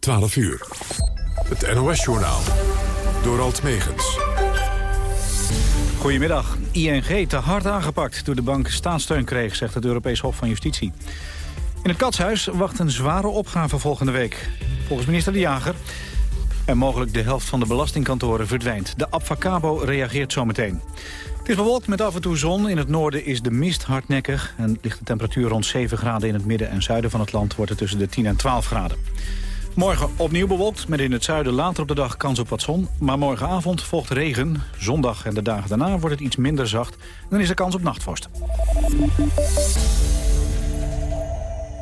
12 uur. Het NOS-journaal. Door Alt Megens. Goedemiddag. ING te hard aangepakt toen de bank staatssteun kreeg, zegt het Europees Hof van Justitie. In het Katshuis wacht een zware opgave volgende week. Volgens minister De Jager. En mogelijk de helft van de belastingkantoren verdwijnt. De Abfacabo reageert zometeen. Het is bewolkt met af en toe zon. In het noorden is de mist hardnekkig. En ligt de temperatuur rond 7 graden in het midden en zuiden van het land... wordt het tussen de 10 en 12 graden. Morgen opnieuw bewolkt, met in het zuiden later op de dag kans op wat zon. Maar morgenavond volgt regen. Zondag en de dagen daarna wordt het iets minder zacht. Dan is er kans op nachtvorst.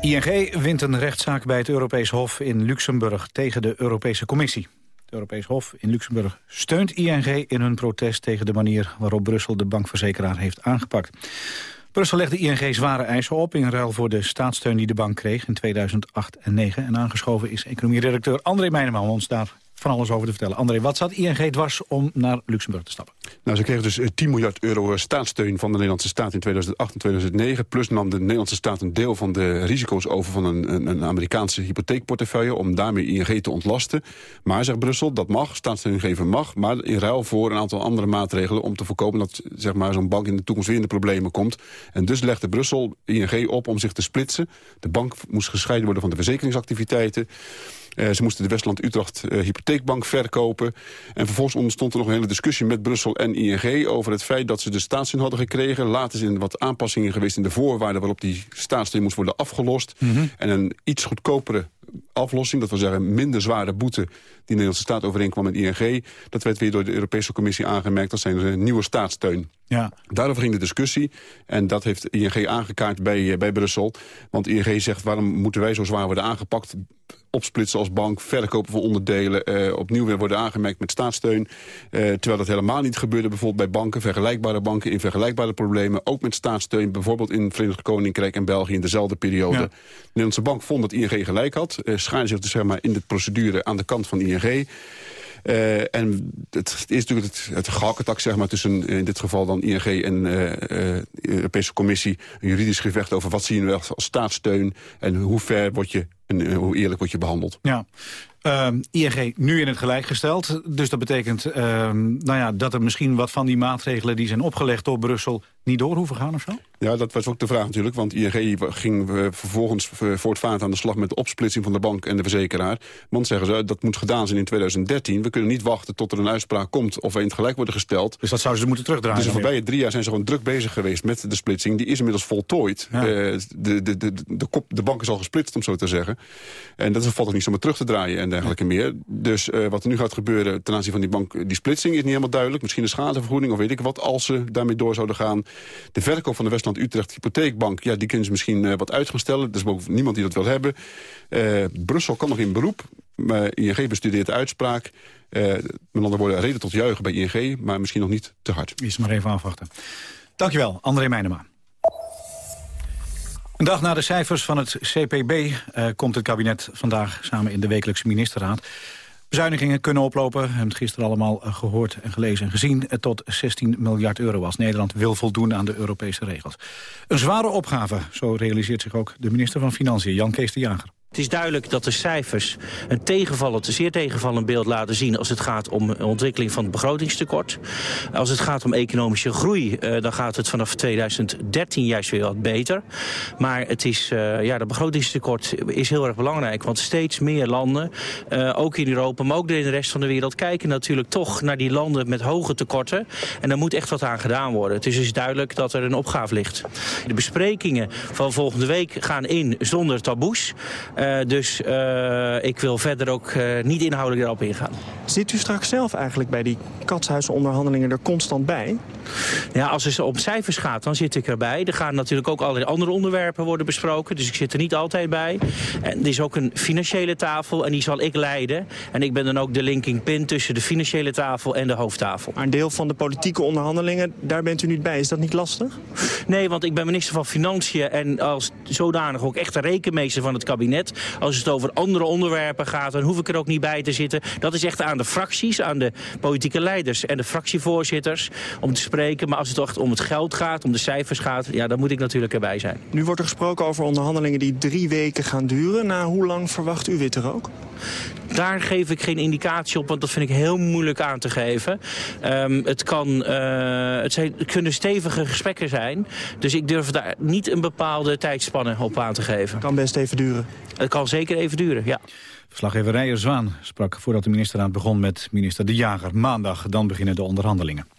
ING wint een rechtszaak bij het Europees Hof in Luxemburg tegen de Europese Commissie. Het Europees Hof in Luxemburg steunt ING in hun protest tegen de manier waarop Brussel de bankverzekeraar heeft aangepakt. Brussel legde ING zware eisen op in ruil voor de staatssteun die de bank kreeg in 2008 en 2009. En aangeschoven is economieredacteur André Meijneman om ons daar van alles over te vertellen. André, wat zat ING dwars om naar Luxemburg te stappen? Nou, ze kregen dus 10 eh, miljard euro staatssteun van de Nederlandse staat in 2008 en 2009. Plus nam de Nederlandse staat een deel van de risico's over van een, een, een Amerikaanse hypotheekportefeuille... om daarmee ING te ontlasten. Maar, zegt Brussel, dat mag, staatssteun geven mag... maar in ruil voor een aantal andere maatregelen... om te voorkomen dat zeg maar, zo'n bank in de toekomst weer in de problemen komt. En dus legde Brussel ING op om zich te splitsen. De bank moest gescheiden worden van de verzekeringsactiviteiten. Uh, ze moesten de Westland-Utrecht uh, hypotheekbank verkopen. En vervolgens ontstond er nog een hele discussie met Brussel en ING... over het feit dat ze de staatssteun hadden gekregen. Later zijn er wat aanpassingen geweest in de voorwaarden... waarop die staatssteun moest worden afgelost. Mhm. En een iets goedkopere aflossing, dat wil zeggen minder zware boete... die de Nederlandse staat overeenkwam met ING... dat werd weer door de Europese Commissie aangemerkt... dat zijn een nieuwe staatssteun. Ja. Daarover ging de discussie en dat heeft ING aangekaart bij, eh, bij Brussel. Want ING zegt, waarom moeten wij zo zwaar worden aangepakt opsplitsen als bank, verkopen van onderdelen... Uh, opnieuw weer worden aangemerkt met staatssteun. Uh, terwijl dat helemaal niet gebeurde bijvoorbeeld bij banken... vergelijkbare banken in vergelijkbare problemen, ook met staatssteun... bijvoorbeeld in het Verenigd Koninkrijk en België in dezelfde periode. De Nederlandse bank vond dat ING gelijk had. Uh, schaarde zich dus zeg maar, in de procedure aan de kant van ING... Uh, en het is natuurlijk het, het zeg maar, tussen in dit geval dan ING en uh, de Europese Commissie... een juridisch gevecht over wat zie je nu als staatssteun... en hoe ver word je en hoe eerlijk word je behandeld. Ja. Uh, ING nu in het gelijk gesteld. Dus dat betekent uh, nou ja, dat er misschien wat van die maatregelen... die zijn opgelegd door Brussel niet door hoeven gaan of zo? Ja, dat was ook de vraag natuurlijk. Want ING ging uh, vervolgens voortvarend aan de slag met de opsplitsing van de bank en de verzekeraar. Want zeggen ze, dat moet gedaan zijn in 2013. We kunnen niet wachten tot er een uitspraak komt of we in het gelijk worden gesteld. Dus dat zouden ze moeten terugdraaien? Dus de voorbije drie jaar zijn ze gewoon druk bezig geweest met de splitsing. Die is inmiddels voltooid. Ja. Uh, de, de, de, de, kop, de bank is al gesplitst, om zo te zeggen. En dat valt ook niet zomaar terug te draaien en dergelijke meer. Dus wat er nu gaat gebeuren ten aanzien van die bank, die splitsing is niet helemaal duidelijk. Misschien een schadevergoeding of weet ik wat, als ze daarmee door zouden gaan. De verkoop van de Westland-Utrecht hypotheekbank, ja, die kunnen ze misschien uh, wat uit gaan stellen. Er is ook niemand die dat wil hebben. Uh, Brussel kan nog in beroep. Maar ING bestudeert de uitspraak. Uh, met andere woorden, reden tot juichen bij ING, maar misschien nog niet te hard. Is maar even afwachten. Dankjewel, André Meijnema. Een dag na de cijfers van het CPB komt het kabinet vandaag samen in de wekelijkse ministerraad. Bezuinigingen kunnen oplopen, hebben het gisteren allemaal eh, gehoord en gelezen en gezien, tot 16 miljard euro als Nederland wil voldoen aan de Europese regels. Een zware opgave, zo realiseert zich ook de minister van Financiën, Jan de Jager. Het is duidelijk dat de cijfers een tegenvallend, zeer tegenvallend beeld laten zien... als het gaat om de ontwikkeling van het begrotingstekort. Als het gaat om economische groei, uh, dan gaat het vanaf 2013 juist weer wat beter. Maar het is, uh, ja, dat begrotingstekort is heel erg belangrijk. Want steeds meer landen, uh, ook in Europa, maar ook in de rest van de wereld... kijken natuurlijk toch naar die landen met hoge tekorten. En daar moet echt wat aan gedaan worden. Het is dus duidelijk dat er een opgave ligt. De besprekingen van volgende week gaan in zonder taboes... Uh, dus uh, ik wil verder ook uh, niet inhoudelijk erop ingaan. Zit u straks zelf eigenlijk bij die katshuizenonderhandelingen er constant bij? Ja, als het om cijfers gaat, dan zit ik erbij. Er gaan natuurlijk ook allerlei andere onderwerpen worden besproken. Dus ik zit er niet altijd bij. En er is ook een financiële tafel en die zal ik leiden. En ik ben dan ook de linking pin tussen de financiële tafel en de hoofdtafel. Maar een deel van de politieke onderhandelingen, daar bent u niet bij. Is dat niet lastig? Nee, want ik ben minister van Financiën en als zodanig ook echt de rekenmeester van het kabinet. Als het over andere onderwerpen gaat, dan hoef ik er ook niet bij te zitten. Dat is echt aan de fracties, aan de politieke leiders en de fractievoorzitters om te spreken. Maar als het echt om het geld gaat, om de cijfers gaat, ja, dan moet ik natuurlijk erbij zijn. Nu wordt er gesproken over onderhandelingen die drie weken gaan duren. Na hoe lang verwacht u er ook? Daar geef ik geen indicatie op, want dat vind ik heel moeilijk aan te geven. Um, het, kan, uh, het, zijn, het kunnen stevige gesprekken zijn. Dus ik durf daar niet een bepaalde tijdspanne op aan te geven. Het kan best even duren. Het kan zeker even duren, ja. Verslaggever Rijer Zwaan sprak voordat de ministerraad begon met minister De Jager. Maandag dan beginnen de onderhandelingen.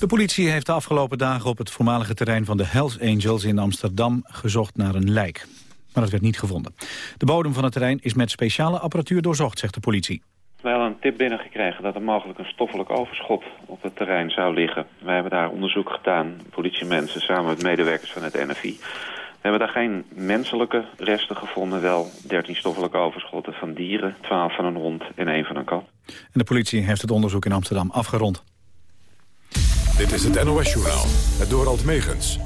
De politie heeft de afgelopen dagen op het voormalige terrein van de Hells Angels in Amsterdam gezocht naar een lijk. Maar dat werd niet gevonden. De bodem van het terrein is met speciale apparatuur doorzocht, zegt de politie. Wij hadden een tip binnengekregen dat er mogelijk een stoffelijk overschot op het terrein zou liggen. Wij hebben daar onderzoek gedaan, politiemensen samen met medewerkers van het NFI. We hebben daar geen menselijke resten gevonden, wel 13 stoffelijke overschotten van dieren, 12 van een hond en 1 van een kat. En de politie heeft het onderzoek in Amsterdam afgerond. Dit is het NOS-journaal, het Dorald Megens.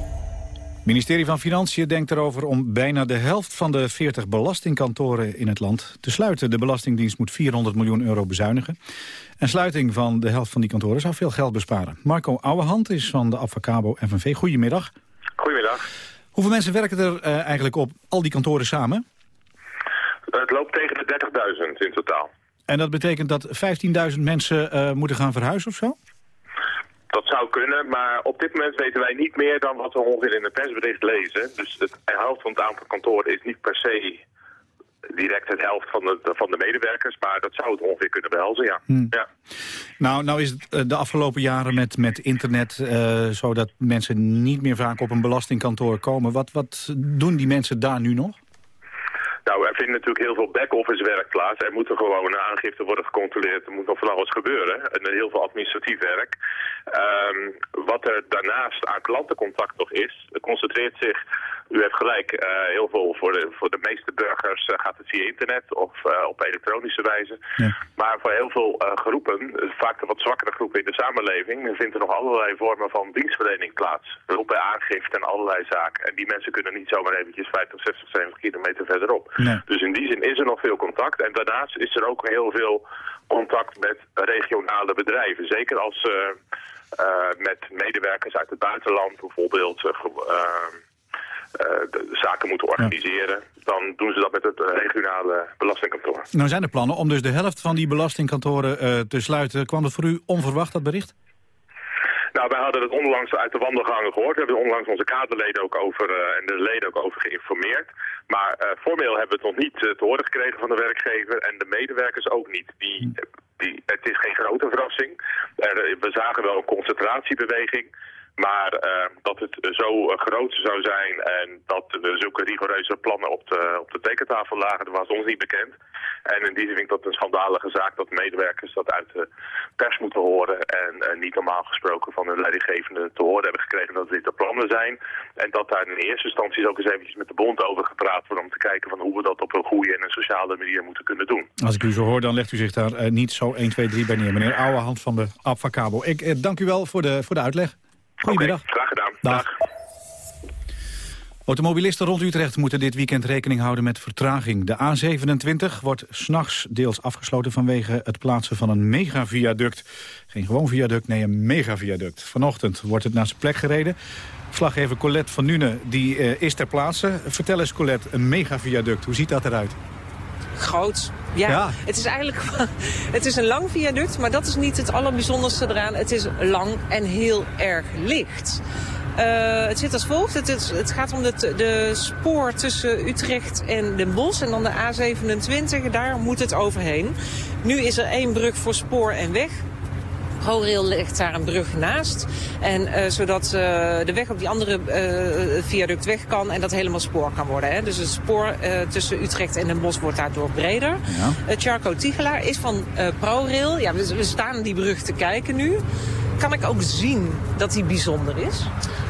Het ministerie van Financiën denkt erover om bijna de helft van de 40 belastingkantoren in het land te sluiten. De Belastingdienst moet 400 miljoen euro bezuinigen. En sluiting van de helft van die kantoren zou veel geld besparen. Marco Ouwehand is van de Avacabo FNV. Goedemiddag. Goedemiddag. Hoeveel mensen werken er uh, eigenlijk op al die kantoren samen? Het loopt tegen de 30.000 in totaal. En dat betekent dat 15.000 mensen uh, moeten gaan verhuizen of zo? Dat zou kunnen, maar op dit moment weten wij niet meer dan wat we ongeveer in het persbericht lezen. Dus de helft van het aantal kantoren is niet per se direct het helft van de, van de medewerkers, maar dat zou het ongeveer kunnen behelzen, ja. Hmm. ja. Nou, nou is het eh, de afgelopen jaren met, met internet uh, zo dat mensen niet meer vaak op een belastingkantoor komen. Wat, wat doen die mensen daar nu nog? Nou, er vindt natuurlijk heel veel back-office werk plaats. Er moeten gewoon aangifte worden gecontroleerd. Er moet nog van alles gebeuren. En heel veel administratief werk. Um, wat er daarnaast aan klantencontact nog is, concentreert zich u heeft gelijk, uh, heel veel voor de, voor de meeste burgers uh, gaat het via internet of uh, op elektronische wijze. Ja. Maar voor heel veel groepen, vaak de wat zwakkere groepen in de samenleving, vindt er nog allerlei vormen van dienstverlening plaats. Hulp bij aangifte en allerlei zaken. En die mensen kunnen niet zomaar eventjes 50, 60, 70 kilometer verderop. Nee. Dus in die zin is er nog veel contact. En daarnaast is er ook heel veel contact met regionale bedrijven. Zeker als met medewerkers uit het buitenland bijvoorbeeld de zaken moeten organiseren, dan doen ze dat met het eh, regionale belastingkantoor. Nou zijn er plannen om dus de helft van die belastingkantoren uh, te sluiten. Kwam dat voor u onverwacht, dat bericht? Nou, wij hadden het onlangs uit de wandelgangen gehoord. We hebben onlangs onze kaderleden ook over, uh, en de leden ook over geïnformeerd. Maar uh, formeel hebben we het nog niet te horen gekregen van de werkgever en de medewerkers ook niet. Die, die, het is geen grote verrassing. we zagen wel een concentratiebeweging. Maar uh, dat het zo uh, groot zou zijn en dat we zulke rigoureuze plannen op de, op de tekentafel lagen, dat was ons niet bekend. En in die zin vind ik dat een schandalige zaak dat medewerkers dat uit de pers moeten horen en uh, niet normaal gesproken van hun leidinggevende te horen hebben gekregen dat dit de plannen zijn. En dat daar in eerste instantie ook eens eventjes met de bond over gepraat wordt om te kijken van hoe we dat op een goede en een sociale manier moeten kunnen doen. Als ik u zo hoor, dan legt u zich daar niet zo 1, 2, 3 bij neer. Meneer Ouwehand van de Abfacabo. Ik dank u wel voor de, voor de uitleg. Goedemiddag. Okay, graag gedaan. Dag. Automobilisten rond Utrecht moeten dit weekend rekening houden met vertraging. De A27 wordt s'nachts deels afgesloten vanwege het plaatsen van een megaviaduct. Geen gewoon viaduct, nee een megaviaduct. Vanochtend wordt het naar zijn plek gereden. Slaggever Colette van Nune die, uh, is ter plaatse. Vertel eens Colette, een megaviaduct, hoe ziet dat eruit? Groot. Ja, ja, het is eigenlijk het is een lang viaduct, maar dat is niet het allerbijzonderste eraan. Het is lang en heel erg licht. Uh, het zit als volgt. Het, is, het gaat om de, de, spoor tussen Utrecht en Den Bosch. En dan de A27, daar moet het overheen. Nu is er één brug voor spoor en weg. ProRail ligt daar een brug naast. En uh, zodat uh, de weg op die andere uh, viaduct weg kan en dat helemaal spoor kan worden. Hè. Dus het spoor tussen Utrecht en Den Bosch wordt daardoor breder. Ja. Charco Tigelaar is van ProRail. Ja, we, we staan die brug te kijken nu. Kan ik ook zien dat die bijzonder is?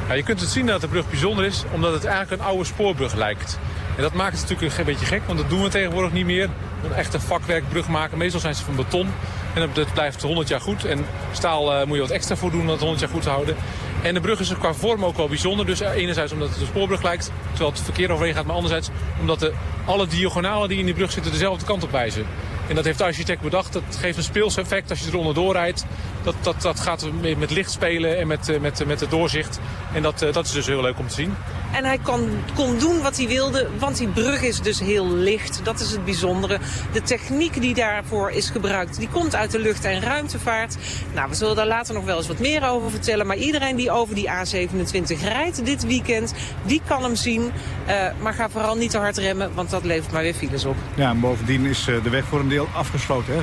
Ja, je kunt het zien dat de brug bijzonder is, omdat het eigenlijk een oude spoorbrug lijkt. En dat maakt het natuurlijk een beetje gek, want dat doen we tegenwoordig niet meer. Een echte vakwerkbrug maken. Meestal zijn ze van beton. En dat blijft 100 jaar goed. En staal uh, moet je wat extra voor doen om dat 100 jaar goed te houden. En de brug is qua vorm ook wel bijzonder. Dus enerzijds omdat het een spoorbrug lijkt, terwijl het verkeer overheen gaat. Maar anderzijds omdat de, alle diagonalen die in die brug zitten dezelfde kant op wijzen. En dat heeft de architect bedacht. Dat geeft een speels effect als je er onderdoor rijdt. Dat, dat, dat gaat met licht spelen en met, met, met het doorzicht. En dat, dat is dus heel leuk om te zien. En hij kon, kon doen wat hij wilde, want die brug is dus heel licht. Dat is het bijzondere. De techniek die daarvoor is gebruikt, die komt uit de lucht- en ruimtevaart. Nou, we zullen daar later nog wel eens wat meer over vertellen. Maar iedereen die over die A27 rijdt dit weekend, die kan hem zien. Uh, maar ga vooral niet te hard remmen, want dat levert maar weer files op. Ja, en bovendien is uh, de weg voor een deel afgesloten. Hè?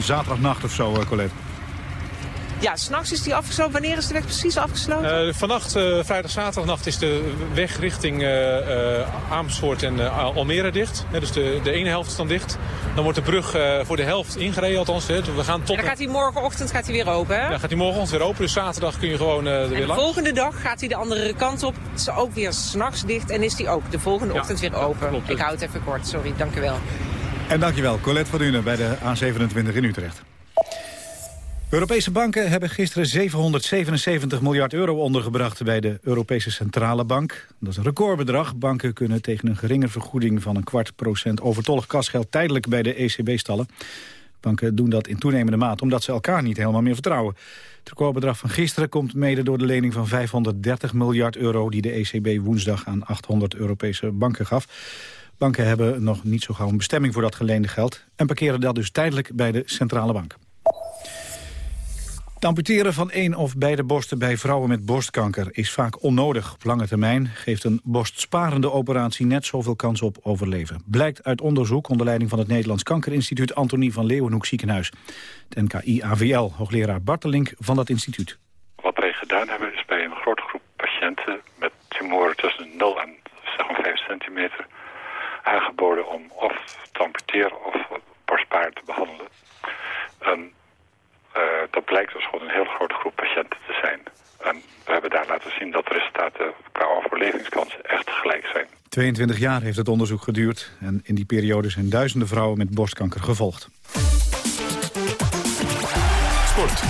Zaterdagnacht of zo, Colette. Ja, s'nachts is die afgesloten. Wanneer is de weg precies afgesloten? Uh, vannacht, uh, vrijdag, zaterdagnacht is de weg richting uh, Amersfoort en Almere dicht. dus de, de ene helft is dan dicht. Dan wordt de brug voor de helft ingereden althans. Hè. We gaan tot... En dan gaat hij morgenochtend gaat hij weer open, hè? Ja, gaat hij morgenochtend weer open. Dus zaterdag kun je gewoon er weer en de langs. volgende dag gaat hij de andere kant op. Het is ook weer s'nachts dicht en is hij ook de volgende ja, ochtend weer open. Klopt, Ik hou het even kort, sorry. Dank u wel. En dankjewel, Colette van Dune bij de A27 in Utrecht. Europese banken hebben gisteren 777 miljard euro ondergebracht bij de Europese Centrale Bank. Dat is een recordbedrag. Banken kunnen tegen een geringe vergoeding van een kwart procent overtollig kasgeld tijdelijk bij de ECB stallen. Banken doen dat in toenemende mate omdat ze elkaar niet helemaal meer vertrouwen. Het recordbedrag van gisteren komt mede door de lening van 530 miljard euro die de ECB woensdag aan 800 Europese banken gaf. Banken hebben nog niet zo gauw een bestemming voor dat geleende geld en parkeren dat dus tijdelijk bij de Centrale Bank. Het amputeren van één of beide borsten bij vrouwen met borstkanker is vaak onnodig. Op lange termijn geeft een borstsparende operatie net zoveel kans op overleven. Blijkt uit onderzoek onder leiding van het Nederlands Kankerinstituut Antonie van Leeuwenhoek Ziekenhuis. Het NKI-AVL, hoogleraar Bartelink van dat instituut. Wat wij gedaan hebben is bij een grote groep patiënten met tumoren tussen 0 en zeg maar 5 centimeter aangeboden om of te amputeren of borstsparend te behandelen. Uh, dat blijkt dus gewoon een heel grote groep patiënten te zijn. En we hebben daar laten zien dat de resultaten qua overlevingskansen echt gelijk zijn. 22 jaar heeft het onderzoek geduurd en in die periode zijn duizenden vrouwen met borstkanker gevolgd. Sport.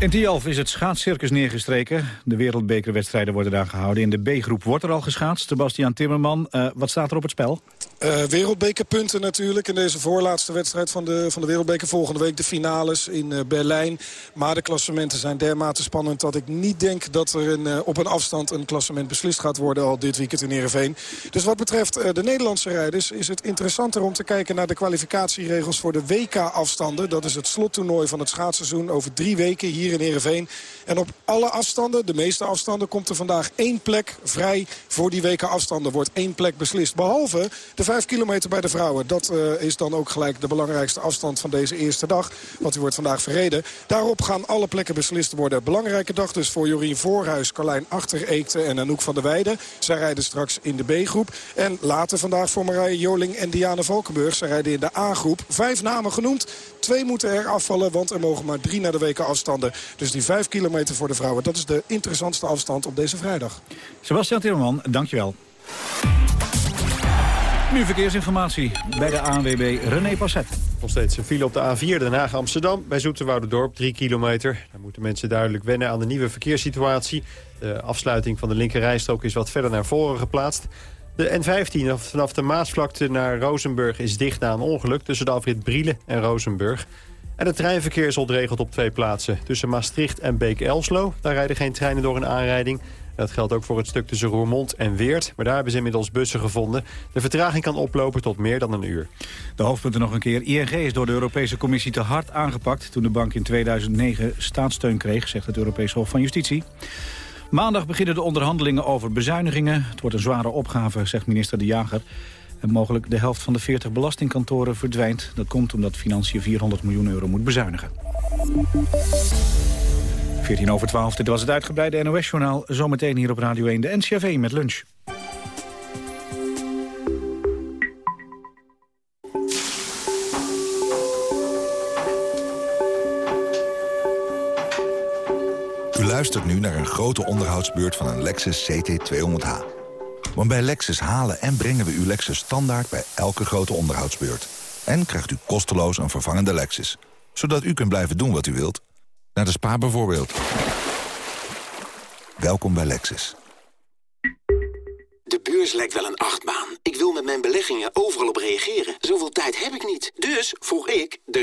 In Tialf is het schaatscircus neergestreken. De wereldbekerwedstrijden worden daar gehouden. In de B-groep wordt er al geschaatst. Sebastian Timmerman, uh, wat staat er op het spel? Uh, wereldbekerpunten natuurlijk in deze voorlaatste wedstrijd van de, van de wereldbeker. Volgende week de finales in uh, Berlijn. Maar de klassementen zijn dermate spannend dat ik niet denk dat er een, op een afstand een klassement beslist gaat worden al dit weekend in Ereveen. Dus wat betreft de Nederlandse rijders is het interessanter om te kijken naar de kwalificatieregels voor de WK-afstanden. Dat is het slottoernooi van het schaatsseizoen over drie weken hier in Ereveen. En op alle afstanden, de meeste afstanden, komt er vandaag één plek vrij voor die WK-afstanden. Wordt één plek beslist. Behalve de vijf kilometer bij de vrouwen. Dat uh, is dan ook gelijk de belangrijkste afstand van deze eerste dag. Want die wordt vandaag verreden. Daarop gaan alle plekken beslist worden. Belangrijke dag dus voor Jorien Voorhuis, Carlijn Achtereekte en Anouk van der Weijden. Zij rijden straks in de B-groep. En later vandaag voor Marije Joling en Diana Valkenburg. Zij rijden in de A-groep. Vijf namen genoemd. Twee moeten er afvallen, want er mogen maar drie naar de weken afstanden. Dus die vijf kilometer voor de vrouwen, dat is de interessantste afstand op deze vrijdag. Sebastian Timmerman, dankjewel. Nu verkeersinformatie bij de ANWB René Passet. Nog steeds een file op de A4 Den Haag-Amsterdam bij Zoeterwouderdorp, 3 kilometer. Daar moeten mensen duidelijk wennen aan de nieuwe verkeerssituatie. De afsluiting van de linkerrijstrook is wat verder naar voren geplaatst. De N15 vanaf de Maasvlakte naar Rozenburg is dicht na een ongeluk... tussen de afrit Brielen en Rozenburg. En het treinverkeer is ontregeld op twee plaatsen. Tussen Maastricht en Beek-Elslo. Daar rijden geen treinen door een aanrijding. Dat geldt ook voor het stuk tussen Roermond en Weert. Maar daar hebben ze inmiddels bussen gevonden. De vertraging kan oplopen tot meer dan een uur. De hoofdpunten nog een keer. ING is door de Europese Commissie te hard aangepakt... toen de bank in 2009 staatssteun kreeg, zegt het Europees Hof van Justitie. Maandag beginnen de onderhandelingen over bezuinigingen. Het wordt een zware opgave, zegt minister De Jager. En mogelijk de helft van de 40 belastingkantoren verdwijnt. Dat komt omdat Financiën 400 miljoen euro moet bezuinigen. 14 over 12, dit was het uitgebreide NOS-journaal. Zometeen hier op Radio 1 de NCRV met lunch. U luistert nu naar een grote onderhoudsbeurt van een Lexus CT200H. Want bij Lexus halen en brengen we uw Lexus standaard bij elke grote onderhoudsbeurt. En krijgt u kosteloos een vervangende Lexus. Zodat u kunt blijven doen wat u wilt. Naar de spa bijvoorbeeld. Welkom bij Lexus. De beurs lijkt wel een achtbaan. Ik wil met mijn beleggingen overal op reageren. Zoveel tijd heb ik niet. Dus vroeg ik de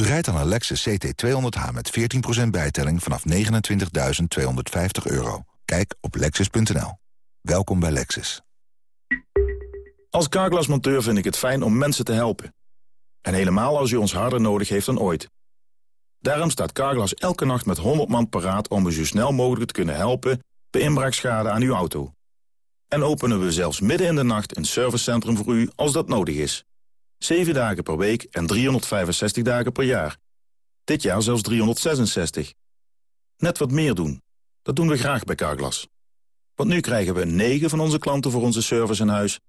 U rijdt aan een Lexus CT200H met 14% bijtelling vanaf 29.250 euro. Kijk op lexus.nl. Welkom bij Lexus. Als carglassmonteur vind ik het fijn om mensen te helpen. En helemaal als u ons harder nodig heeft dan ooit. Daarom staat Carglass elke nacht met 100 man paraat om u zo snel mogelijk te kunnen helpen bij inbraakschade aan uw auto. En openen we zelfs midden in de nacht een servicecentrum voor u als dat nodig is. 7 dagen per week en 365 dagen per jaar. Dit jaar zelfs 366. Net wat meer doen. Dat doen we graag bij Carglass. Want nu krijgen we 9 van onze klanten voor onze service in huis.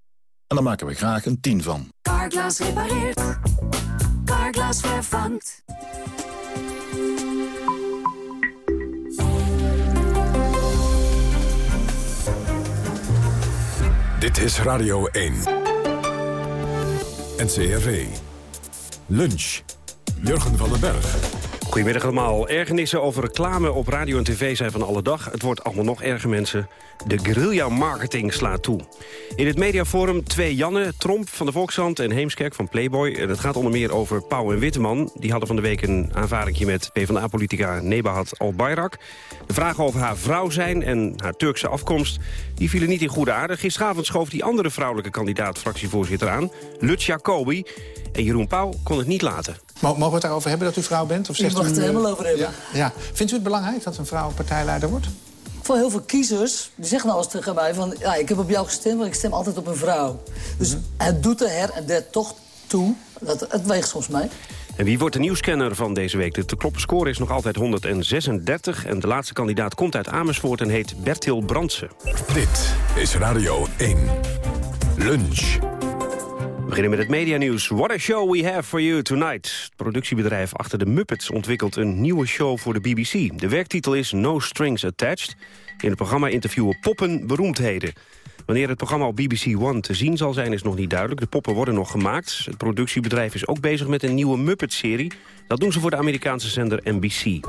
En daar maken we graag een 10 van. Carglass repareert. Carglass vervangt. Dit is Radio 1. NCRV. Lunch. Jurgen van den Berg. Goedemiddag allemaal. Ergernissen over reclame op radio en tv zijn van alle dag. Het wordt allemaal nog erger, mensen. De guerrilla-marketing slaat toe. In het mediaforum twee Janne, Tromp van de Volkshand en Heemskerk van Playboy. En het gaat onder meer over Pauw en Witteman. Die hadden van de week een aanvaringje met PvdA-politica Nebahat Al-Bayrak. De vragen over haar vrouw zijn en haar Turkse afkomst... die vielen niet in goede aarde. Gisteravond schoof die andere vrouwelijke kandidaat fractievoorzitter aan... Lutz Jacobi. En Jeroen Pauw kon het niet laten. Mogen we het daarover hebben dat u vrouw bent? Of zegt mag u, het er helemaal over hebben. Ja, ja. Vindt u het belangrijk dat een vrouw partijleider wordt? Voor heel veel kiezers, die zeggen nou eens tegen mij van... ja, ik heb op jou gestemd, want ik stem altijd op een vrouw. Dus mhm. het doet er her en der toch toe. Dat, het weegt soms mee. En wie wordt de nieuwscanner van deze week? De te kloppen score is nog altijd 136. En de laatste kandidaat komt uit Amersfoort en heet Bertil Brandsen. Dit is Radio 1. Lunch. We beginnen met het medianieuws. What a show we have for you tonight. Het productiebedrijf achter de Muppets ontwikkelt een nieuwe show voor de BBC. De werktitel is No Strings Attached. In het programma interviewen poppen beroemdheden. Wanneer het programma op BBC One te zien zal zijn is nog niet duidelijk. De poppen worden nog gemaakt. Het productiebedrijf is ook bezig met een nieuwe Muppet-serie. Dat doen ze voor de Amerikaanse zender NBC.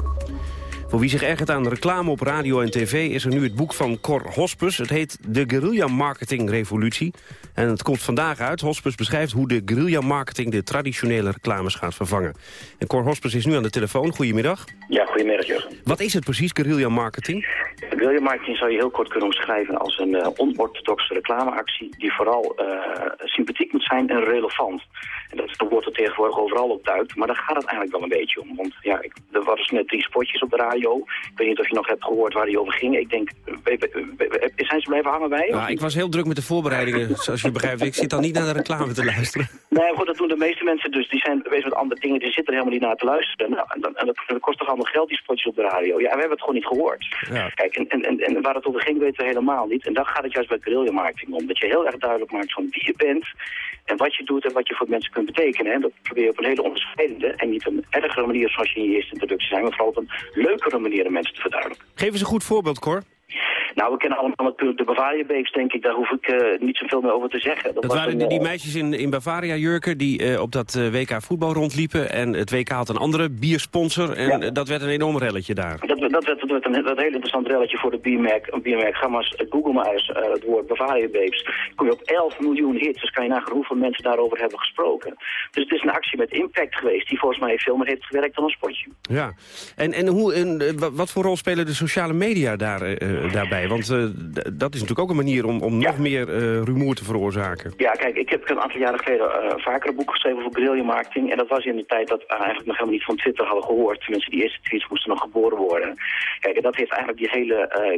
Voor wie zich ergert aan reclame op radio en tv... is er nu het boek van Cor Hospes. Het heet De Guerrilla Marketing Revolutie. En het komt vandaag uit. Hospes beschrijft hoe de guerrilla marketing... de traditionele reclames gaat vervangen. En Cor Hospes is nu aan de telefoon. Goedemiddag. Ja, goedemiddag Jurgen. Wat is het precies, guerrilla marketing? Guerrilla marketing zou je heel kort kunnen omschrijven... als een uh, onorthodoxe reclameactie... die vooral uh, sympathiek moet zijn en relevant. En dat is een woord dat tegenwoordig overal op duikt. Maar daar gaat het eigenlijk wel een beetje om. Want ja, ik, er waren dus net drie spotjes op de radio. Ik weet niet of je nog hebt gehoord waar die over ging. Ik denk, zijn ze blijven hangen bij? Ja, ik was heel druk met de voorbereidingen, zoals je begrijpt. Ik zit dan niet naar de reclame te luisteren. Nee, goed, dat doen de meeste mensen dus. Die zijn bezig met andere dingen. Die zitten er helemaal niet naar te luisteren. Nou, en, en, dat, kost toch allemaal geld, die spotjes op de radio. Ja, we hebben het gewoon niet gehoord. Ja. Kijk, en, en, en, waar het over ging weten we helemaal niet. En daar gaat het juist bij guerrilla marketing om. Dat je heel erg duidelijk maakt van wie je bent en wat je doet en wat je voor mensen kunt betekenen. En dat probeer je op een hele onderscheidende en niet een ergere manier zoals je in je eerste introductie zei, maar vooral op een leukere manier aan mensen te verduidelijken. Geef eens een goed voorbeeld, Cor. Nou, we kennen allemaal natuurlijk de Bavaria-beeks, denk ik. Daar hoef ik uh, niet zoveel meer over te zeggen. Dat, waren die, die, meisjes in, in Bavaria-jurken die uh, op dat uh, eh, WK voetbal rondliepen. En het WK had een andere biersponsor. En ja. dat werd een enorm relletje daar. Dat, dat, werd, dat werd een, dat heel interessant relletje voor de biermerk. Een biermerk. Ga maar eens, Google maar eens het woord Bavaria-beeks. kom je op 11 miljoen hits. Dus kan je nagaan hoeveel mensen daarover hebben gesproken. Dus het is een actie met impact geweest. Die volgens mij veel meer heeft gewerkt dan een spotje. Ja. En, en, hoe, en wat voor rol spelen de sociale media daar, daarbij? Want uh, dat is natuurlijk ook een manier om, om nog meer uh, rumoer te veroorzaken. Ja, kijk, ik heb een aantal jaren geleden uh, vaker een boek geschreven voor guerrilla marketing. En dat was in de tijd dat we eigenlijk nog helemaal niet van Twitter hadden gehoord. Mensen die eerste tweets moesten nog geboren worden. Kijk, en dat heeft eigenlijk die hele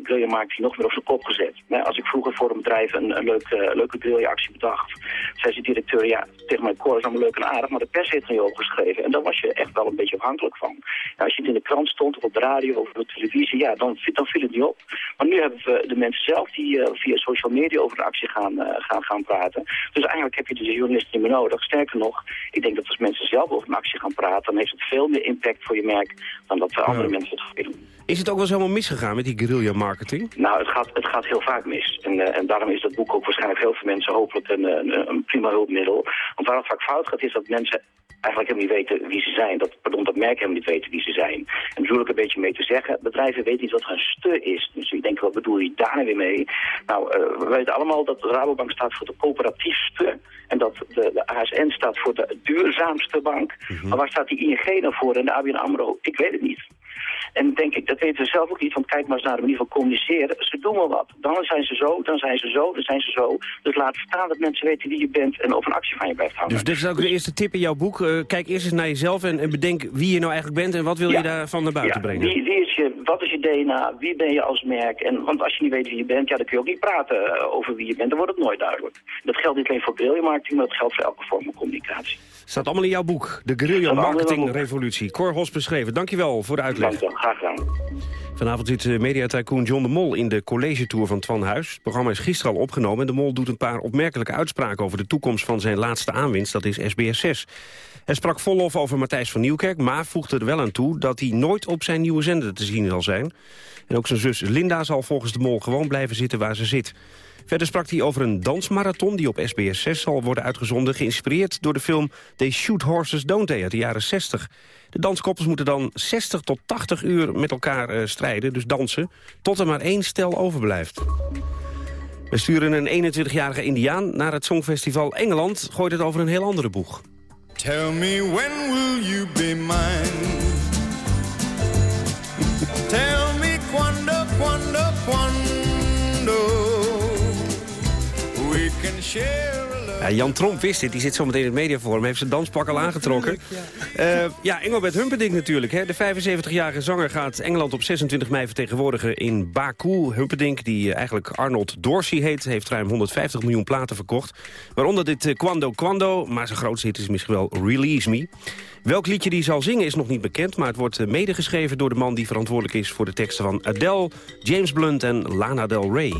uh, nog meer op zijn kop gezet. Als ik vroeger voor een bedrijf een, een leuke, leuke guerrilla actie bedacht, zei ze directeur, ja, tegen mijn koor is allemaal leuk en aardig, maar de pers heeft er niet over geschreven. En daar was je echt wel een beetje afhankelijk van. Nou, als je het in de krant stond, of op de radio, of op de televisie, ja, dan, dan viel het niet op. Maar nu hebben hebben we de mensen zelf die via social media over de actie gaan, gaan, gaan praten. Dus eigenlijk heb je dus de journalisten niet meer nodig. Sterker nog, ik denk dat als mensen zelf over een actie gaan praten... dan heeft het veel meer impact voor je merk dan dat andere mensen het doen. Is het ook wel eens helemaal misgegaan met die guerrilla marketing? Nou, het gaat, het gaat heel vaak mis. En, en daarom is dat boek ook waarschijnlijk heel veel mensen hopelijk een, een, een prima hulpmiddel. Want waar het vaak fout gaat is dat mensen eigenlijk helemaal niet weten wie ze zijn. Dat, pardon, dat merken helemaal niet weten wie ze zijn. En bedoel ik een beetje mee te zeggen, bedrijven weten niet wat een ste is. Dus ik denk, wat bedoel je daar nou weer mee? Nou, uh, we weten allemaal dat de Rabobank staat voor de coöperatiefste. En dat de, de ASN staat voor de duurzaamste bank. Mhm. Maar waar staat die ING nou voor en de ABN AMRO? Ik weet het niet. En denk ik, dat weten ze zelf ook niet, want kijk maar eens naar de manier van communiceren. Ze doen wel wat. Dan zijn ze zo, dan zijn ze zo, dan zijn ze zo. Dus laat staan dat mensen weten wie je bent en of een actie van je blijft hangen. Dus dit is ook de eerste tip in jouw boek. Uh, kijk eerst eens naar jezelf en, en, bedenk wie je nou eigenlijk bent en wat wil je daarvan naar buiten ja. brengen. Wie, wie, is je, wat is je DNA, wie ben je als merk? En, want als je niet weet wie je bent, ja, dan kun je ook niet praten uh, over wie je bent. Dan wordt het nooit duidelijk. Dat geldt niet alleen voor guerrilla-marketing, maar dat geldt voor elke vorm van communicatie. Staat allemaal in jouw boek, de guerrilla marketing revolutie. Cor Hos beschreven. Dankjewel voor de uitleg. Graag. Vanavond zit eh, mediatycoon John de Mol in de college tour van Twan Huis. Het programma is gisteren al opgenomen en de Mol doet een paar opmerkelijke uitspraken over de toekomst van zijn laatste aanwinst, dat is SBS6. Hij sprak vol over Matthijs van Nieuwkerk, maar voegde er wel aan toe dat hij nooit op zijn nieuwe zender te zien zal zijn. En ook zijn zus Linda zal volgens de Mol gewoon blijven zitten waar ze zit. Verder sprak hij over een dansmarathon die op SBS 6 zal worden uitgezonden... geïnspireerd door de film They Shoot Horses Don't They uit de jaren 60. De danskoppels moeten dan 60 tot 80 uur met elkaar uh, strijden, dus dansen... tot er maar één stel overblijft. We sturen een 21-jarige Indiaan naar het Songfestival Engeland... gooit het over een heel andere boeg. Tell me when will you be mine? Tell me quando, quando, quando ja, Jan Tromp wist dit, die zit zometeen in het mediaforum. heeft zijn danspak al aangetrokken. Ja, uh, ja Engelbert Humperdinck natuurlijk. Hè. De 75-jarige zanger gaat Engeland op 26 mei vertegenwoordigen in Baku. Humperdinck, die eigenlijk Arnold Dorsey heet... heeft ruim 150 miljoen platen verkocht. Waaronder dit uh, Quando Quando, maar zijn grootste hit is misschien wel Release Me. Welk liedje die zal zingen is nog niet bekend... maar het wordt medegeschreven door de man die verantwoordelijk is... voor de teksten van Adele, James Blunt en Lana Del Rey.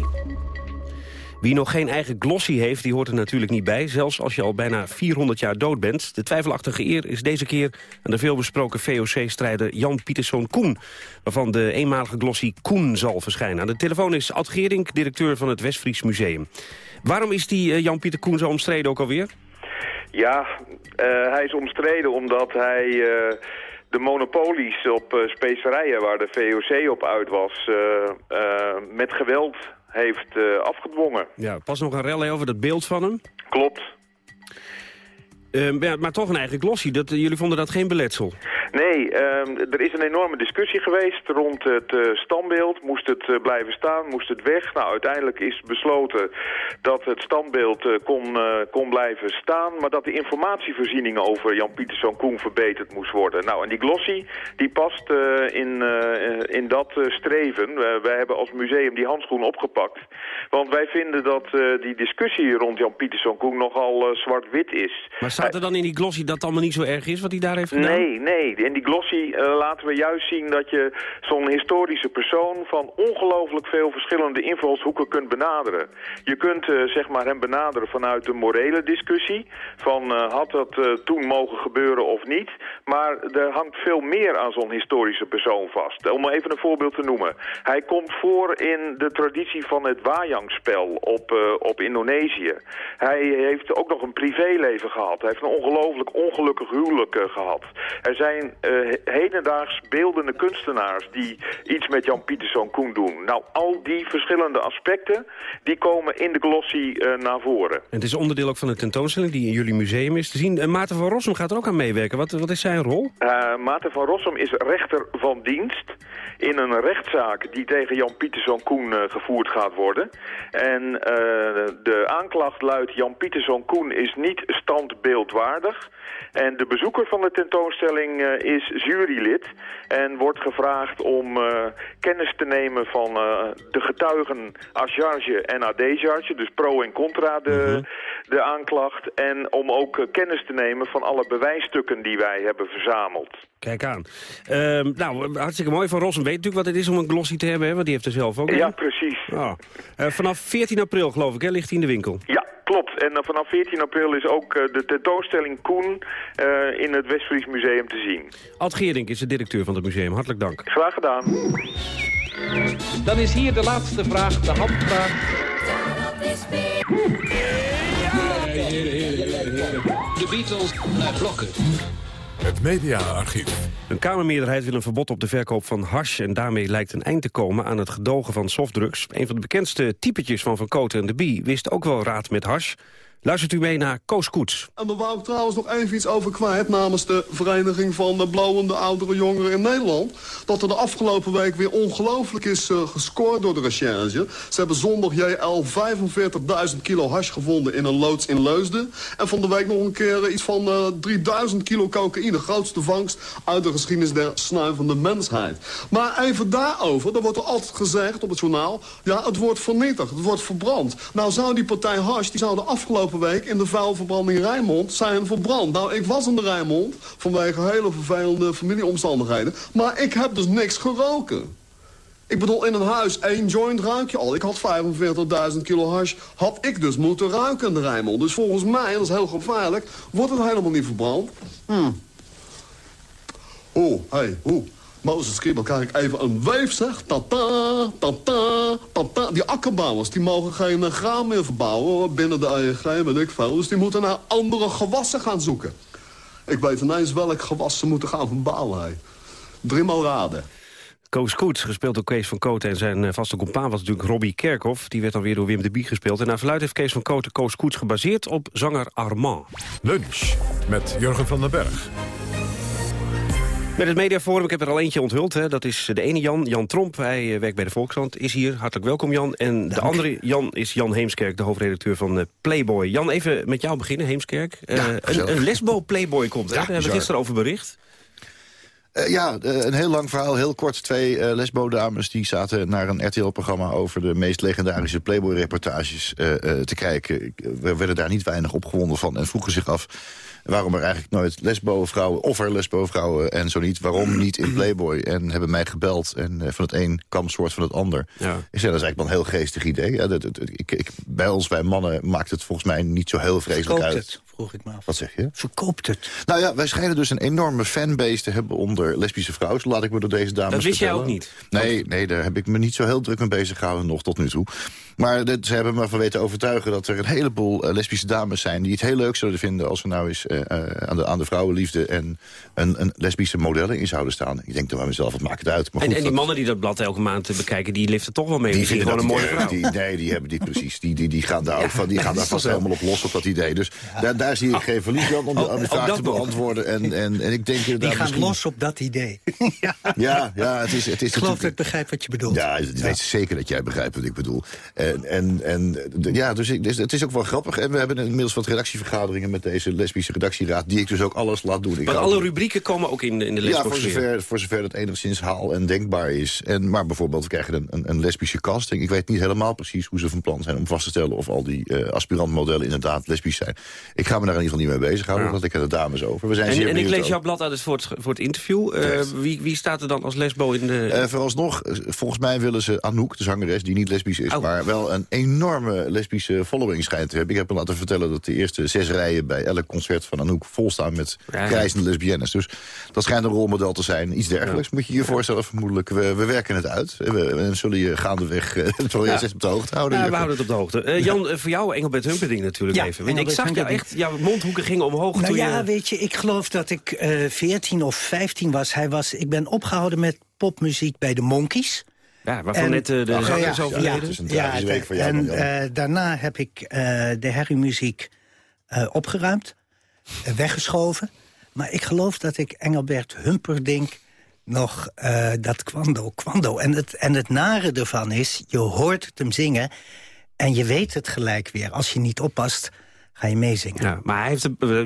Wie nog geen eigen glossy heeft, die hoort er natuurlijk niet bij. Zelfs als je al bijna 400 jaar dood bent. De twijfelachtige eer is deze keer aan de veelbesproken VOC-strijder Jan Pieterszoon Koen. Waarvan de eenmalige glossy Koen zal verschijnen. Aan de telefoon is Ad Gerink, directeur van het Westfries Museum. Waarom is die uh, Jan Pieter Koen zo omstreden ook alweer? Ja, uh, hij is omstreden omdat hij... Uh de monopolies op specerijen waar de VOC op uit was... Met geweld heeft uh, afgedwongen. Ja, pas nog een rel over dat beeld van hem. Klopt. Uh, ja, maar toch een eigen glossy. Dat, jullie vonden dat geen beletsel? Nee, uh, er is een enorme discussie geweest rond het uh, standbeeld. Moest het uh, blijven staan? Moest het weg? Nou, uiteindelijk is besloten dat het standbeeld uh, kon, kon blijven staan... maar dat de informatievoorziening over Jan Pieterszoon Koen verbeterd moest worden. Nou, en die glossy die past in, in dat streven. wij hebben als museum die handschoen opgepakt. Want wij vinden dat die discussie rond Jan Pieterszoon Koen nogal zwart-wit is. Maar staat er dan in die glossy dat het allemaal niet zo erg is wat hij daar heeft gedaan? Nee, nee. In die glossy uh, laten we juist zien dat je zo'n historische persoon van ongelooflijk veel verschillende invalshoeken kunt benaderen. Je kunt uh, zeg maar hem benaderen vanuit de morele discussie. Van uh, had dat toen mogen gebeuren of niet. Maar er hangt veel meer aan zo'n historische persoon vast. Om even een voorbeeld te noemen. Hij komt voor in de traditie van het Wayang-spel op, op Indonesië. Hij heeft ook nog een privéleven gehad. Hij heeft een ongelooflijk ongelukkig huwelijk gehad. Er zijn uh, hedendaags beeldende kunstenaars die iets met Jan Pieterszoon Koen doen. Nou, al die verschillende aspecten, die komen in de glossy uh, naar voren. En het is onderdeel ook van de tentoonstelling die in jullie museum is te zien. Uh, Maarten van Rossum gaat er ook aan meewerken. Wat, wat is zijn rol? Maarten van Rossum is rechter van dienst in een rechtszaak die tegen Jan Pieterszoon Koen gevoerd gaat worden. En de aanklacht luidt Jan Pieterszoon Koen is niet standbeeldwaardig... En de bezoeker van de tentoonstelling is jurylid en wordt gevraagd om uh, kennis te nemen van uh, de getuigen à charge en à décharge, dus pro en contra de, mm -hmm. de aanklacht en om ook eh, kennis te nemen van alle bewijsstukken die wij hebben verzameld. Kijk aan. Ehm, nou, hartstikke mooi. Van Rossum weet natuurlijk wat het is om een glossy te hebben, hè? want die heeft er zelf ook Ja, een. precies. Oh. Eh, vanaf 14 april, geloof ik, hè, ligt hij in de winkel. Ja, klopt. En eh, vanaf 14 april is ook eh, de tentoonstelling Koen eh, in het Westfries Museum te zien. Ad Geerdink is de directeur van het museum. Hartelijk dank. Graag gedaan. Dan is hier de laatste vraag, de handvraag. De Beatles naar blokken. Het mediaarchief. Een Kamermeerderheid wil een verbod op de verkoop van hash... en daarmee lijkt een eind te komen aan het gedogen van softdrugs. Een van de bekendste typetjes van Van Koten en de Bie... wist ook wel raad met hash. Luistert u mee naar Koos Koets. En daar wou ik trouwens nog even iets over kwijt namens de Vereniging van de Blauwende Oudere Jongeren in Nederland. Dat er de afgelopen week weer ongelooflijk is eh, gescoord door de recherche. Ze hebben zondag JL 45.000 kilo hash gevonden in een loods in Leusden. En van de week nog een keer eh, iets van eh, 3000 kilo cocaïne. Grootste vangst uit de geschiedenis der snuivende mensheid. Maar even daarover, er wordt er altijd gezegd op het journaal... ja, het wordt vernietigd, het wordt verbrand. Nou zou die partij hash, die zou de afgelopen week in de vuilverbranding Rijnmond zijn verbrand. Nou, ik was in de Rijnmond vanwege hele vervelende familieomstandigheden. Maar ik heb dus niks geroken. Ik bedoel, in een huis één joint ruik je al. Ik had 45.000 kilo hash, had ik dus moeten ruiken in de Rijnmond. Dus volgens mij, en dat is heel gevaarlijk, wordt het helemaal niet verbrand. Hmm. Oeh, hey, oeh. Mozes Kriebel, krijg ik even een weef, zeg. Tata, tata, tata. Die akkerbouwers, die mogen geen graan meer verbouwen binnen de EEG, weet ik veel. Dus die moeten naar andere gewassen gaan zoeken. Ik weet ineens welk gewas ze moeten gaan verbouwen, hé. Driemaal raden. Koos Koets, gespeeld door Kees van Kooten en zijn eh, vaste compaan was natuurlijk Robbie Kerkhoff. Die werd dan weer door Wim de Bie gespeeld. En naar verluid heeft Kees van Kooten Koos Koets gebaseerd op zanger Armand. Lunch met Jurgen van den Berg. Met het mediaforum, ik heb er al eentje onthuld. Hè. Dat is de ene Jan, Jan Tromp. Hij eh, werkt bij de Volkskrant, is hier. Hartelijk welkom Jan. En de andere Jan is Jan Heemskerk, de hoofdredacteur van eh, Playboy. Jan, even met jou beginnen, Heemskerk. Eh, een, lesbo-Playboy komt, hè? Ja, Daar hebben we gisteren over bericht. Ja, een heel lang verhaal, heel kort. Twee eh, lesbo-dames die zaten naar een RTL-programma... over de meest legendarische Playboy-reportages te kijken. We werden daar niet weinig opgewonden van en vroegen zich af... waarom er eigenlijk nooit lesbo-vrouwen, of er lesbo-vrouwen en zo niet... waarom niet in Playboy? En hebben mij gebeld en eh, van het een kwam soort van het ander. Ja. Ik zei, dat is eigenlijk wel een heel geestig idee. Ja, dat, dat- ik, ik, bij ons, wij mannen, maakt het volgens mij niet zo heel vreselijk Verkoopt uit. het, vroeg ik me af. Wat zeg je? Verkoopt het. Nou ja, wij schijnen dus een enorme fanbase te hebben onder lesbische vrouwen. Laat ik me door deze dames Dat wist jij ook niet? Nee, nee, daar heb ik me niet zo heel druk mee bezig gehouden nog tot nu toe. Maar ze hebben me van weten overtuigen dat er een heleboel eh, lesbische dames zijn... die het heel leuk zouden vinden als we nou eens eh, eh, aan, de, aan de vrouwenliefde... en een, een lesbische modellen in zouden staan. Ik denk dan bij mezelf, wat maakt het uit? Maar En, goed, en die mannen die dat blad elke maand bekijken, die liften toch wel mee. die Die vinden gewoon een mooie vrouw. Die, nee, die hebben die precies. Die, die, die gaan daar, ook van, die gaan daar vast helemaal op los op dat idee. Dus daar, daar zie ik geen verlies aan om, de- Oh, om ook vraag dat te beantwoorden. En, en, en ik denk Die gaan misschien... los op dat idee. ja. Ja, ja, het is, het is Ik geloof dat ik begrijp wat je bedoelt. Ja, ik weet zeker dat jij begrijpt wat ik bedoel. En, en, en de- ja, dus, ik, dus het is ook wel grappig. En we hebben inmiddels wat redactievergaderingen met deze lesbische redactieraad... die ik dus ook alles laat doen. Ik ga alle rubrieken komen ook in, in de ja, voor zover, voor zover dat enigszins haal en denkbaar is. En, maar bijvoorbeeld, we krijgen een, een, een lesbische casting. Ik weet niet helemaal precies hoe ze van plan zijn om vast te stellen... of al die eh aspirantmodellen inderdaad lesbisch zijn. Ik ga me daar in ieder geval niet mee bezighouden, Ja. want ik heb de dames over. We zijn En, zeer en ik lees jouw blad uit voor het, voor het interview. Eh, wie, wie staat er dan als lesbo in de... Eh, vooralsnog, volgens mij willen ze Anouk, de zangeres, die niet lesbisch is... Oh. maar wel een enorme lesbische following schijnt te hebben. Ik heb me laten vertellen dat de eerste zes rijen... bij elk concert van Anouk vol staan met krijzende lesbiennes. Dus dat schijnt een rolmodel te zijn. Iets dergelijks moet je je voorstellen, vermoedelijk. We, we werken het uit. We, we zullen je gaandeweg uh, het wel Ja. op de hoogte houden. Ja, we houden het op de hoogte. Eh, Jan, eh, voor jou Engelbert Humperdinck natuurlijk Ja, even. Want ik zag jou echt, jouw mondhoeken gingen omhoog Nou toen ja, je... weet je, ik geloof dat ik eh 14 of 15 was. Hij was. Ik ben opgehouden met popmuziek bij de Monkeys. Ja, waarvan En- net eh, de zanger ja, is ja, overleden. het is een tragische week voor jou, En eh, daarna heb ik eh, de herriemuziek eh, opgeruimd, weggeschoven. Maar ik geloof dat ik Engelbert Humperdinck nog dat kwando, kwando. En het, en het nare ervan is, je hoort het hem zingen... en je weet het gelijk weer. Als je niet oppast, ga je meezingen. Ja, maar hij heeft,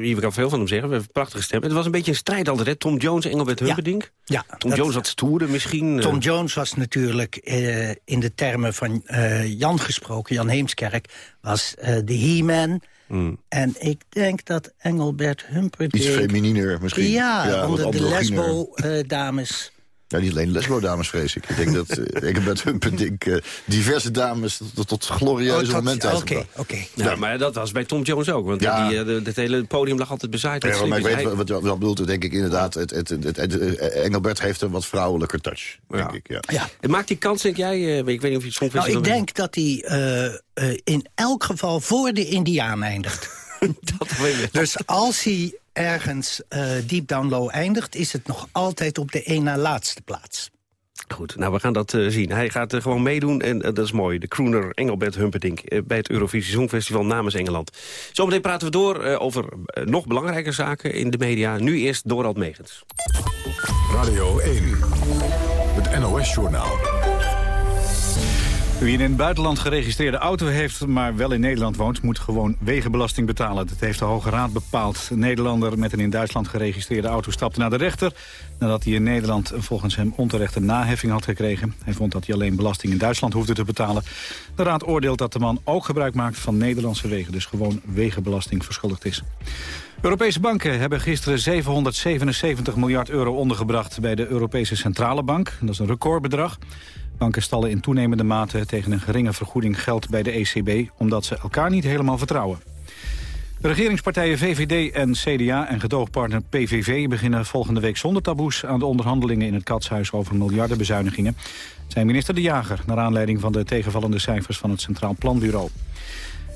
je kan veel van hem zeggen, we hebben een prachtige stem. Het was een beetje een strijd altijd, hè? Tom Jones en Engelbert Humperdinck. Ja, Tom dat- Jones wat stoerder misschien. eh. Tom Jones was natuurlijk eh, in de termen van eh, Jan gesproken, Jan Heemskerk, was eh, de He-Man. Hmm. En ik denk dat Engelbert Humperdinck... Iets femininer misschien. Ja, Ja, de lesbo-dames... Ja, niet alleen lesbo-dames, vrees ik. Ik denk dat ik met Humperdinck uh, diverse dames tot, tot glorieuze Oh, tot- momenten heeft Oké, oké. Ja, maar dat was bij Tom Jones ook. Want Ja. die, eh, het hele podium lag altijd bezaaid Ja, maar ik weet Hij- wat, wat je wat bedoelt. Denk ik inderdaad, het, het, het, het- het- Engelbert heeft een wat vrouwelijker touch. Denk ik, ja. Ja. En Maakt die kans, denk jij? eh, ik weet niet of je het Nou, Songfestival... ik denk dat hij eh, eh, in elk geval voor de Indiaan eindigt. dat weet ik. Dus als hij ergens eh deep down low eindigt... is het nog altijd op de één na laatste plaats. Goed, nou, we gaan dat eh, zien. Hij gaat er gewoon meedoen en eh, dat is mooi. De crooner Engelbert Humperdinck eh, bij het Eurovisie Songfestival namens Engeland. Zometeen praten we door eh, over eh, nog belangrijke zaken in de media. Nu eerst Dorald Megens. Radio 1, het NOS-journaal. Wie in het buitenland geregistreerde auto heeft, maar wel in Nederland woont... moet gewoon wegenbelasting betalen. Dat heeft de Hoge Raad bepaald. Een Nederlander met een in Duitsland geregistreerde auto stapte naar de rechter... nadat hij in Nederland volgens hem onterechte naheffing had gekregen. Hij vond dat hij alleen belasting in Duitsland hoefde te betalen. De Raad oordeelt dat de man ook gebruik maakt van Nederlandse wegen... dus gewoon wegenbelasting verschuldigd is. Europese banken hebben gisteren 777 miljard euro ondergebracht... bij de Europese Centrale Bank. Dat is een recordbedrag. Banken stallen in toenemende mate tegen een geringe vergoeding geld bij de ECB... omdat ze elkaar niet helemaal vertrouwen. De regeringspartijen VVD en CDA en gedoogpartner PVV... beginnen volgende week zonder taboes aan de onderhandelingen in het Katshuis... over miljardenbezuinigingen. Zijn minister De Jager, naar aanleiding van de tegenvallende cijfers... van het Centraal Planbureau.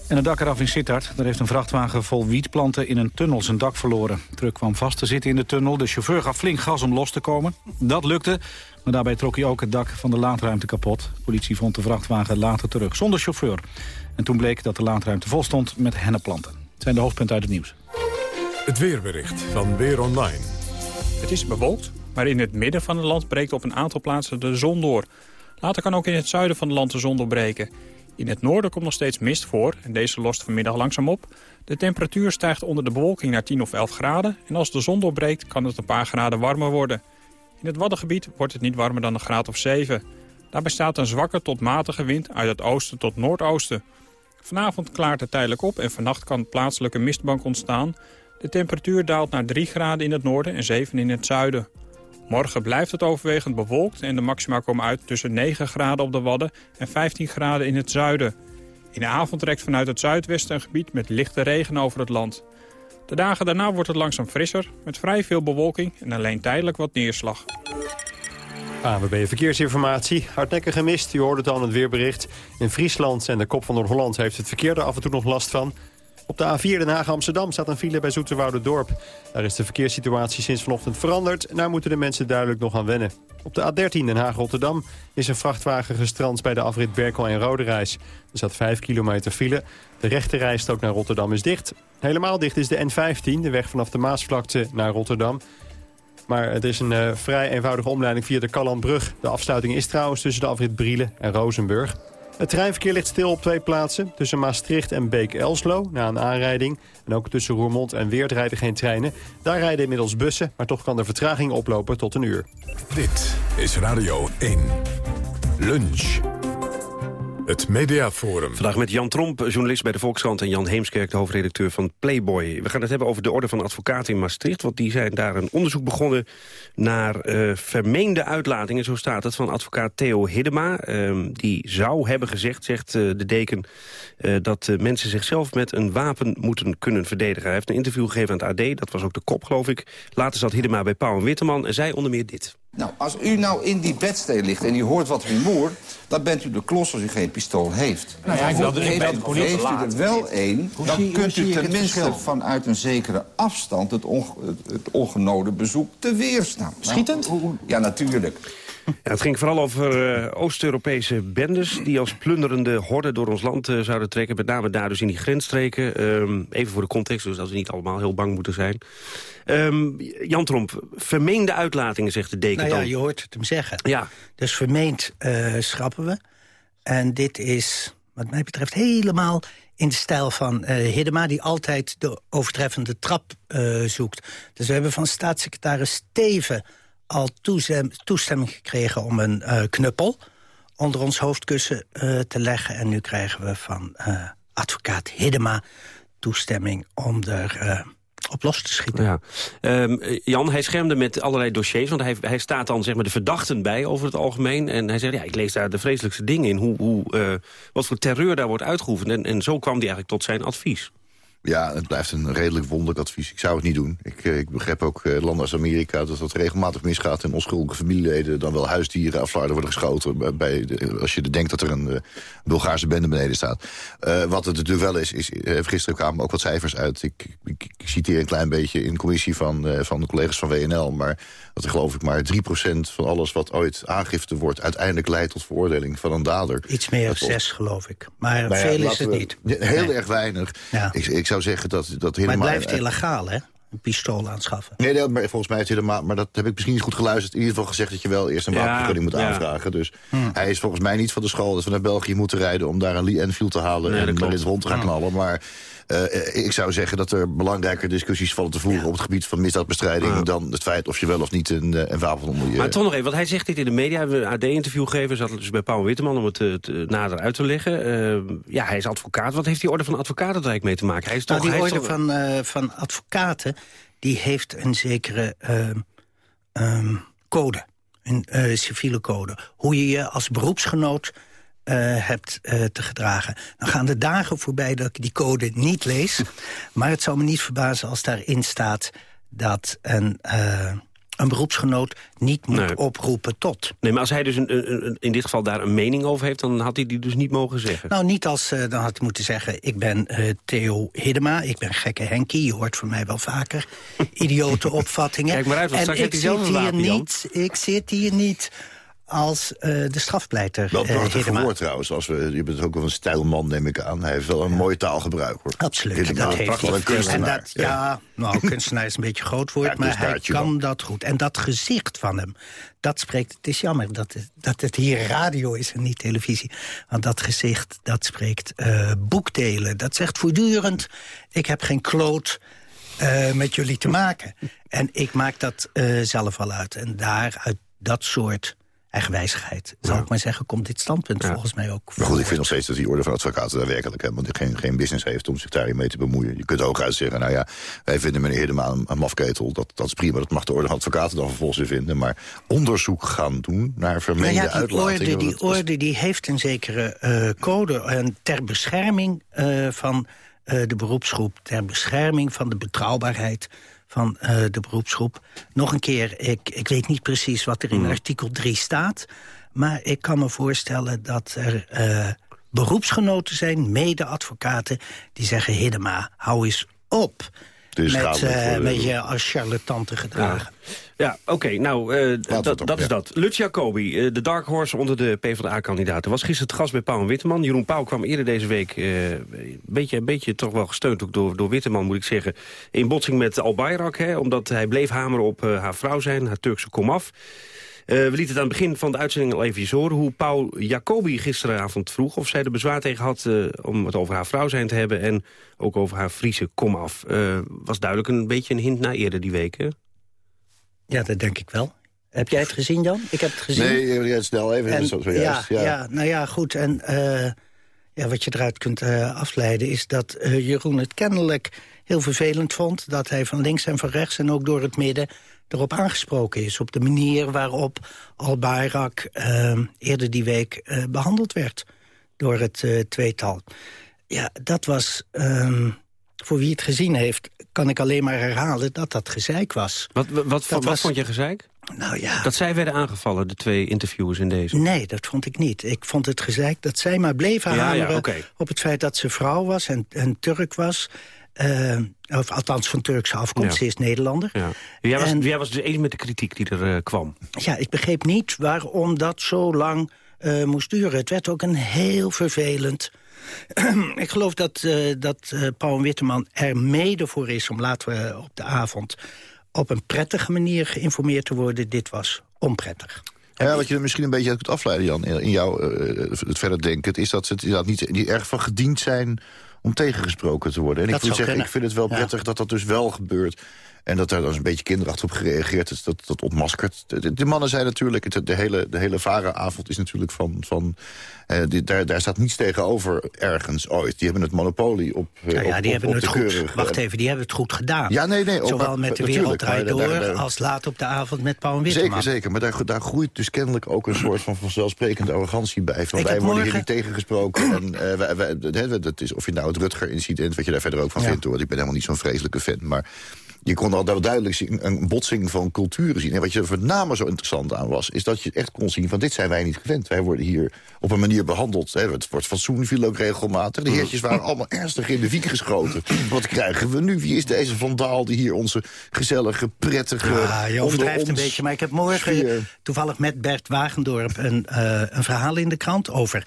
En het dak eraf in Sittard. Daar heeft een vrachtwagen vol wietplanten in een tunnel zijn dak verloren. De truck kwam vast te zitten in de tunnel. De chauffeur gaf flink gas om los te komen. Dat lukte, maar daarbij trok hij ook het dak van de laadruimte kapot. De politie vond de vrachtwagen later terug, zonder chauffeur. En toen bleek dat de laadruimte vol stond met henneplanten. Het zijn de hoofdpunten uit het nieuws. Het weerbericht van Weer Online. Het is bewolkt, maar in het midden van het land breekt op een aantal plaatsen de zon door. Later kan ook in het zuiden van het land de zon doorbreken. In het noorden komt nog steeds mist voor en deze lost vanmiddag langzaam op. De temperatuur stijgt onder de bewolking naar 10 of 11 graden... en als de zon doorbreekt kan het een paar graden warmer worden. In het Waddengebied wordt het niet warmer dan een graad of 7. Daarbij staat een zwakke tot matige wind uit het oosten tot noordoosten. Vanavond klaart het tijdelijk op en vannacht kan plaatselijk een mistbank ontstaan. De temperatuur daalt naar 3 graden in het noorden en 7 in het zuiden. Morgen blijft het overwegend bewolkt en de maxima komen uit tussen 9 graden op de Wadden en 15 graden in het zuiden. In de avond trekt vanuit het zuidwesten een gebied met lichte regen over het land. De dagen daarna wordt het langzaam frisser, met vrij veel bewolking en alleen tijdelijk wat neerslag. ANWB Verkeersinformatie. Hardnekkige mist, u hoorde het al in het weerbericht. In Friesland en de kop van Noord-Holland heeft het verkeer er af en toe nog last van. Op de A4 Den Haag-Amsterdam staat een file bij Dorp. Daar is de verkeerssituatie sinds vanochtend veranderd... en daar moeten de mensen duidelijk nog aan wennen. Op de A13 Den Haag-Rotterdam is een vrachtwagen gestrand... bij de afrit Berkel en Roderijs. Er staat 5 kilometer file. De rechte rijstrook naar Rotterdam is dicht. Helemaal dicht is de N15, de weg vanaf de Maasvlakte naar Rotterdam. Maar het is een eh, vrij eenvoudige omleiding via de Kallandbrug. De afsluiting is trouwens tussen de afrit Brielen en Rozenburg. Het treinverkeer ligt stil op twee plaatsen. Tussen Maastricht en Beek-Elslo, na een aanrijding. En ook tussen Roermond en Weert rijden geen treinen. Daar rijden inmiddels bussen, maar toch kan de vertraging oplopen tot een uur. Dit is Radio 1. Lunch. Het Mediaforum. Vandaag met Jan Tromp, journalist bij de Volkskrant... en Jan Heemskerk, de hoofdredacteur van Playboy. We gaan het hebben over de Orde van Advocaten in Maastricht... want die zijn daar een onderzoek begonnen naar eh, vermeende uitlatingen... zo staat het, van advocaat Theo Hiddema. Ehm, die zou hebben gezegd, zegt eh, de deken... eh, dat mensen zichzelf met een wapen moeten kunnen verdedigen. Hij heeft een interview gegeven aan het AD, dat was ook de kop, geloof ik. Later zat Hiddema bij Pauw en Witteman en zei onder meer dit. Nou, als u nou in die bedstee ligt en u hoort wat rumoer... dan bent u de klos als u geen pistool heeft. Nou ja, ik wilde- ik heeft, ben de politie heeft u er wel één, Hoe dan zie- kunt u tenminste vanuit een zekere afstand... het, onge- het, het ongenode bezoek te weerstaan. Nou, Schietend? ja, natuurlijk. Ja, het ging vooral over eh, Oost-Europese bendes... die als plunderende horden door ons land eh, zouden trekken. Met name daar dus in die grensstreken. Ehm, even voor de context, dus dat we niet allemaal heel bang moeten zijn. Ehm, Jan Tromp, vermeende uitlatingen, zegt de deken Nou ja, je hoort het hem zeggen. Ja. Dus vermeend eh, schrappen we. En dit is, wat mij betreft, helemaal in de stijl van eh Hiddema... die altijd de overtreffende trap zoekt. Dus we hebben van staatssecretaris Steven al toestemming gekregen... om een eh, knuppel onder ons hoofdkussen eh, te leggen. En nu krijgen we van eh, advocaat Hiddema toestemming om er op los te schieten. Ja. Ehm, Jan, hij schermde met allerlei dossiers, want hij, hij staat dan zeg maar, de verdachten bij over het algemeen. En hij zegt, ja, ik lees daar de vreselijkste dingen in, hoe, hoe, wat voor terreur daar wordt uitgeoefend. En, en zo kwam hij eigenlijk tot zijn advies. Ja, het blijft een redelijk wonderlijk advies. Ik zou het niet doen. Ik, eh, ik begrijp ook eh, landen als Amerika dat dat regelmatig misgaat... en onschuldige familieleden dan wel huisdieren af worden geschoten... Bij de, als je denkt dat er een uh, Bulgaarse bende beneden staat. Uh, wat het natuurlijk wel is, is gisteren kwamen ook wat cijfers uit. Ik, ik, ik citeer een klein beetje in commissie van, van de collega's van WNL... maar dat er geloof ik maar 3% van alles wat ooit aangifte wordt... uiteindelijk leidt tot veroordeling van een dader. Iets meer dan 6 geloof ik. Maar nou ja, veel is het niet. Heel nee. erg weinig. Ja. Ik, ik zou zeggen dat, dat helemaal... Maar het blijft illegaal, hè? Een pistool aanschaffen. Nee, nee maar volgens mij is het helemaal... Maar dat heb ik misschien niet goed geluisterd. In ieder geval gezegd dat je wel eerst een wapenvergunning moet ja. aanvragen. Dus hmm. hij is volgens mij niet van de school dat we naar België moeten rijden... om daar een Lee Enfield te halen nee, en er eens rond te gaan knallen. Maar uh, ik zou zeggen dat er belangrijker discussies vallen te voeren... op het gebied van misdaadbestrijding... dan het feit of je wel of niet een, een wapen onder je... Maar toch nog even, want hij zegt dit in de media. We een AD-interview gegeven, zat dus bij Paul Witteman... om het te, nader uit te leggen. Uh, ja, hij is advocaat. Wat heeft die orde van advocaten er eigenlijk mee te maken? Hij is nou, toch, die hij orde toch... van, uh, van advocaten die heeft een zekere um, code. Een civiele code. Hoe je je als beroepsgenoot hebt uh, te gedragen. Dan gaan de dagen voorbij dat ik die code niet lees. maar het zou me niet verbazen als daarin staat dat een... Uh, een beroepsgenoot niet moet nee. oproepen tot. Nee, maar als hij dus een, een, in dit geval daar een mening over heeft... dan had hij die dus niet mogen zeggen. Nou, niet als... Uh, dan had hij moeten zeggen... ik ben uh, Theo Hiddema, ik ben gekke Henkie. Je hoort van mij wel vaker idiote opvattingen. Kijk maar uit, want straks heeft hij zelf een wapen, niet, Ik zit hier niet als uh, de strafpleiter. Wel prachtig uh, trouwens. Als we, je bent ook wel een stijlman, neem ik aan. Hij heeft wel een ja. mooi taalgebruik. Hoor. Absoluut, dat heeft hij. Een kunstenaar. En dat, ja, ja nou, kunstenaar is een beetje groot woord, ja, maar hij kan dat goed. En dat gezicht van hem, dat spreekt... Het is jammer dat het, dat het hier radio is en niet televisie. Want dat gezicht, dat spreekt uh, boekdelen. Dat zegt voortdurend, ik heb geen kloot... Uh, met jullie te maken. En ik maak dat zelf al uit. En daar, uit dat soort eigenwijzigheid, zal ja. ik maar zeggen, komt dit standpunt ja. volgens mij ook Maar goed, ik vind nog steeds dat die orde van advocaten daar werkelijk helemaal geen, geen business heeft om zich daarin mee te bemoeien. Je kunt ook uit zeggen, nou ja, wij vinden meneer Hiddema een, een mafketel, dat, dat is prima, dat mag de orde van advocaten dan vervolgens weer vinden. Maar onderzoek gaan doen naar vermeende nou ja, die uitlatingen. Orde, die orde die heeft een zekere uh, code en ter bescherming uh, van uh, de beroepsgroep, ter bescherming van de betrouwbaarheid van uh, de beroepsgroep. Nog een keer, ik, ik weet niet precies wat er in mm. artikel 3 staat... maar ik kan me voorstellen dat er uh, beroepsgenoten zijn, mede-advocaten... die zeggen, Hiddema, hou eens op dus met, uh, met je als charlatan te gedragen. Ja, ja oké, okay, nou, uh, dat, dat ja. is dat. Lutz Jacobi, uh, de dark horse onder de PvdA-kandidaten... was gisteren het gast bij Pauw en Witteman. Jeroen Pauw kwam eerder deze week, een beetje, een beetje toch wel gesteund ook door, door Witteman, moet ik zeggen... in botsing met Al Bayrak, hè, omdat hij bleef hameren op haar vrouw zijn, haar Turkse komaf. Uh, we lieten het aan het begin van de uitzending al even horen... hoe Paul Jacobi gisteravond vroeg of zij er bezwaar tegen had... Uh, om het over haar vrouw zijn te hebben en ook over haar Friese komaf. Uh, was duidelijk een beetje een hint na eerder die week, hè? Ja, dat denk ik wel. Heb jij het gezien, Jan? Ik heb het gezien. Nee, je het snel even. En, zo, ja, ja. ja, nou ja, goed. En ja, wat je eruit kunt afleiden is dat Jeroen het kennelijk heel vervelend vond... dat hij van links en van rechts en ook door het midden erop aangesproken is. Op de manier waarop Al-Bayrak uh, eerder die week uh, behandeld werd door het uh, tweetal. Ja, dat was... Um, voor wie het gezien heeft, kan ik alleen maar herhalen dat dat gezeik was. Wat, wat, wat, wat was, vond je gezeik? Nou ja. Dat zij werden aangevallen, de twee interviewers in deze? Nee, dat vond ik niet. Ik vond het gezeik dat zij maar bleven ja, hameren ja, okay. op het feit dat ze vrouw was en, en Turk was... Uh, of althans van Turkse afkomst, ja. ze is Nederlander. Ja. Jij, was, en, jij was dus eens met de kritiek die er uh, kwam. Ja, ik begreep niet waarom dat zo lang uh, moest duren. Het werd ook een heel vervelend... ik geloof dat, uh, dat Paul Witteman er mede voor is... om laten we op de avond op een prettige manier geïnformeerd te worden. Dit was onprettig. Ja, wat je misschien een beetje uit kunt afleiden, Jan, in jouw het verder denken... is dat ze het niet, niet erg van gediend zijn om tegengesproken te worden. En dat ik moet zeggen, ik vind het wel prettig ja. dat dat dus wel gebeurt. En dat daar dan een beetje kinderachtig op gereageerd is, dat, dat ontmaskert. De, de mannen zijn natuurlijk, het, de hele, de hele varenavond is natuurlijk van... van eh, die, daar, daar staat niets tegenover ergens ooit. Die hebben het monopolie op, eh, Nou ja, op- die op- hebben op het de goed. Wacht even, die hebben het goed gedaan. Ja, nee, nee. Zowel maar- met de Wereld Draait Door daar- daar- als laat op de avond met Paul Zeker, Witteman. zeker. Maar daar, daar groeit dus kennelijk ook een soort van vanzelfsprekende arrogantie bij. Van Ik wij worden hier niet tegengesproken. en, eh, wij, wij, dat is, of je nou het Rutger-incident, wat je daar verder ook van Ja. vindt... hoor. ik ben helemaal niet zo'n vreselijke fan. Maar je kon al wel duidelijk zien, een botsing van culturen zien. En wat je er name zo interessant aan was... is dat je echt kon zien van dit zijn wij niet gewend. Wij worden hier op een manier behandeld. Hè. Het wordt fatsoen viel ook regelmatig. De heertjes waren allemaal ernstig in de wiek geschoten. Wat krijgen we nu? Wie is deze vandaal die hier onze gezellige, prettige... Ja, je overdrijft een beetje. Maar ik heb morgen sfeer- toevallig met Bert Wagendorp een, eh, een verhaal in de krant over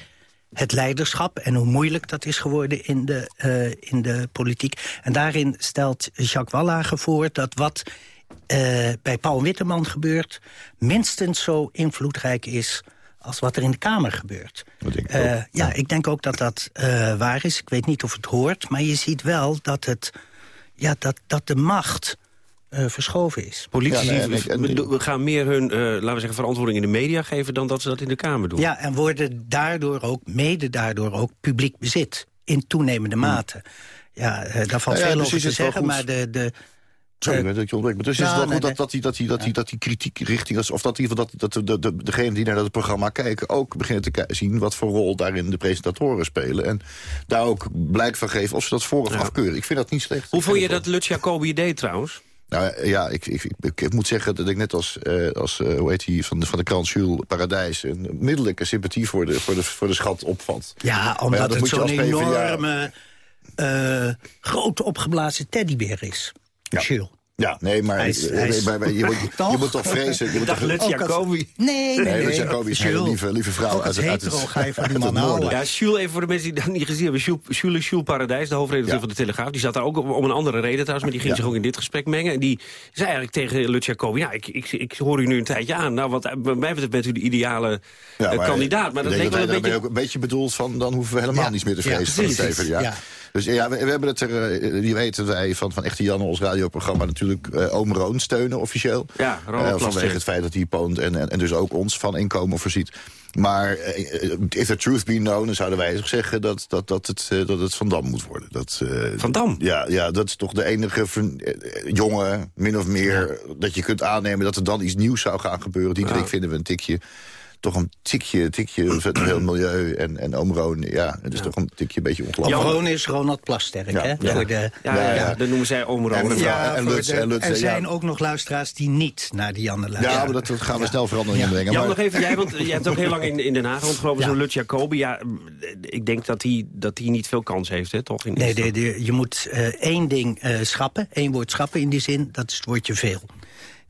het leiderschap en hoe moeilijk dat is geworden in de, eh, in de politiek. En daarin stelt Jacques Wallager voor dat wat eh, bij Paul Witteman gebeurt... minstens zo invloedrijk is als wat er in de Kamer gebeurt. Eh, ja, ik denk ook dat dat waar is. Ik weet niet of het hoort, maar je ziet wel dat, het, ja, dat, dat de macht eh, verschoven is. Politici Ja, nee, en ik- en- we- we gaan meer hun, eh, laten we zeggen, verantwoording in de media geven... dan dat ze dat in de Kamer doen. Ja, en worden daardoor ook, mede daardoor ook, publiek bezit. In toenemende mate. Ja, eh, daar valt Nou ja, veel dus over is te zeggen, maar de... de Sorry dat ik je ontbreek. Maar dus is Ja, het wel nee, goed dat, dat, die, dat, die, dat, die, dat die kritiek richting... of dat, in ieder geval dat, dat de, de, de, degenen die naar het programma kijken... ook beginnen te zien wat voor rol daarin de presentatoren spelen. En daar ook blijk van geven of ze dat voor of afkeuren. Ik vind dat niet slecht. Hoe vond je dat Lutz Jacobi deed trouwens? Nou ja, ik, ik, ik, ik moet zeggen dat ik net als, eh, als eh, hoe heet die, van de, van de krant Jules Paradijs... een middellijke sympathie voor de, voor de, voor de schat opvat. ja, omdat dat het zo'n enorme, eh grote opgeblazen teddybeer is. Jules. Ja, nee, maar, eh, hij is- nee, maar, maar je, moet, je Toch? moet toch vrezen... Je moet toch, Jacobi. Nee, nee, Nee, nee. Lutz Jacobi is een lieve, lieve vrouw. Ook als uit, uit het- uit het noorden. houden. Ja, Jules, even voor de mensen die dat niet gezien hebben. Jules, Jules, Paradijs, de hoofdredacteur Ja. van de Telegraaf... die zat daar ook om een andere reden trouwens... maar die ging Ja. zich ook in dit gesprek mengen. En die zei eigenlijk tegen Lutz Jacobi... ja, ik, ik, ik hoor u nu een tijdje aan. Nou, wat bij mij betreft bent u de ideale Ja, eh, maar kandidaat. Maar ik dat denk leek wel een beetje... ook een beetje bedoeld van... dan hoeven we helemaal niets meer te vrezen van de. Ja. Dus ja, we, we hebben het er... eh, je weet dat wij van, van Echte Janne, ons radioprogramma... natuurlijk eh Oom Roon steunen officieel. Ja, Ronald Eh, vanwege het feit dat hij poont en, en, en dus ook ons van inkomen voorziet. Maar if the truth be known, dan zouden wij zeggen dat, dat, dat, het, dat het Van Dam moet worden. Dat, Van Dam? Ja, ja, dat is toch de enige eh, jongen, min of meer, dat je kunt aannemen dat er dan iets nieuws zou gaan gebeuren. Die Ja. vinden we een tikje toch een tikje, tikje het heel milieu en, en Oom Roon, ja, het is toch een tikje een beetje ongelooflijk. Ron is Ronald Plasterk, Ja. hè? Ja. Voor de, Ja, ja, Ja, ja, ja. dat noemen zij Oom Ron. En Ja, en voor Lutz- de- en Lutz, er ja. zijn ook nog luisteraars die niet naar die Janne luisteren. Ja, maar dat, dat gaan we snel verandering Ja. in brengen. Jan, maar, nog even, jij, want jij hebt ook heel lang in, in Den Haag rondgelopen. Ja. Zo'n Lutz Jacobi, ja, ik denk dat hij dat hij niet veel kans heeft, hè, toch? In Nee, nee, je moet eh, één ding eh, schrappen, één woord schrappen in die zin, dat is het woordje veel.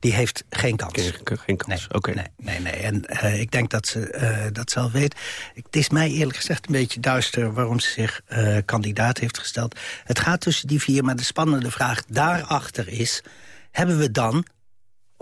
Die heeft geen kans. Geen, geen kans, oké. Nee, nee, nee. En eh, ik denk dat ze eh, dat zelf weet. Het is mij eerlijk gezegd een beetje duister waarom ze zich eh, kandidaat heeft gesteld. Het gaat tussen die vier, maar de spannende vraag daarachter is... hebben we dan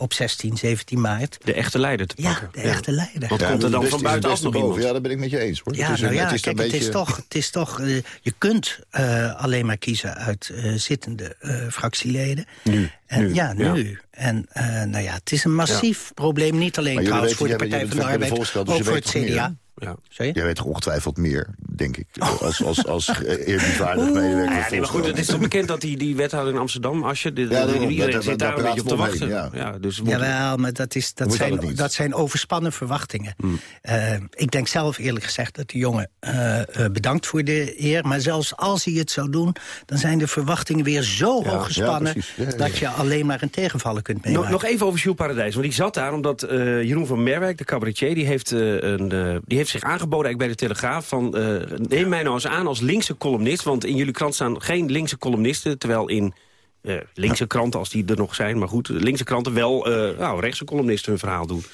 op 16, 17 maart... De echte leider te Ja, pakken. de echte leider. Wat Ja, komt er dan van buitenaf nog boven. iemand? Ja, daar ben ik met je eens. Hoor. Ja, het is, nou ja, het is kijk, het is toch, het is toch eh, je kunt eh, alleen maar kiezen uit eh, zittende eh, fractieleden. Nu, En, nu, ja, ja. nu. En eh, nou ja, het is een massief probleem, niet alleen trouwens voor de Partij van de Arbeid, dus ook voor het? CDA. Ja. Jij weet toch ongetwijfeld meer, denk ik, als, als, als eerbiedwaardig medewerker. Ja, nee, maar goed, het is toch bekend dat die, die wethouder in Amsterdam, als je, de, de- Ja, iedereen daar- zit daar daar een beetje op te wachten. omheen, ja. dus Jawel, maar dat, is, dat, dat zijn, dat zijn overspannen verwachtingen. Hmm. Eh, ik denk zelf eerlijk gezegd dat de jongen eh, eh, bedankt voor de eer. Maar zelfs als hij het zou doen, dan zijn de verwachtingen weer zo Ja, hoog ja, gespannen... Ja, ja, dat je alleen maar een tegenvaller kunt meemaken. nog even over Jules Paradijs, want die zat daar omdat eh, Jeroen van Merwijk, de cabaretier, die heeft, een, eh, die heeft zich aangeboden eigenlijk bij de Telegraaf van eh, neem mij nou eens aan als linkse columnist, want in jullie krant staan geen linkse columnisten, terwijl in eh, linkse kranten, als die er nog zijn, maar goed, linkse kranten wel eh, nou, rechtse columnisten hun verhaal doen.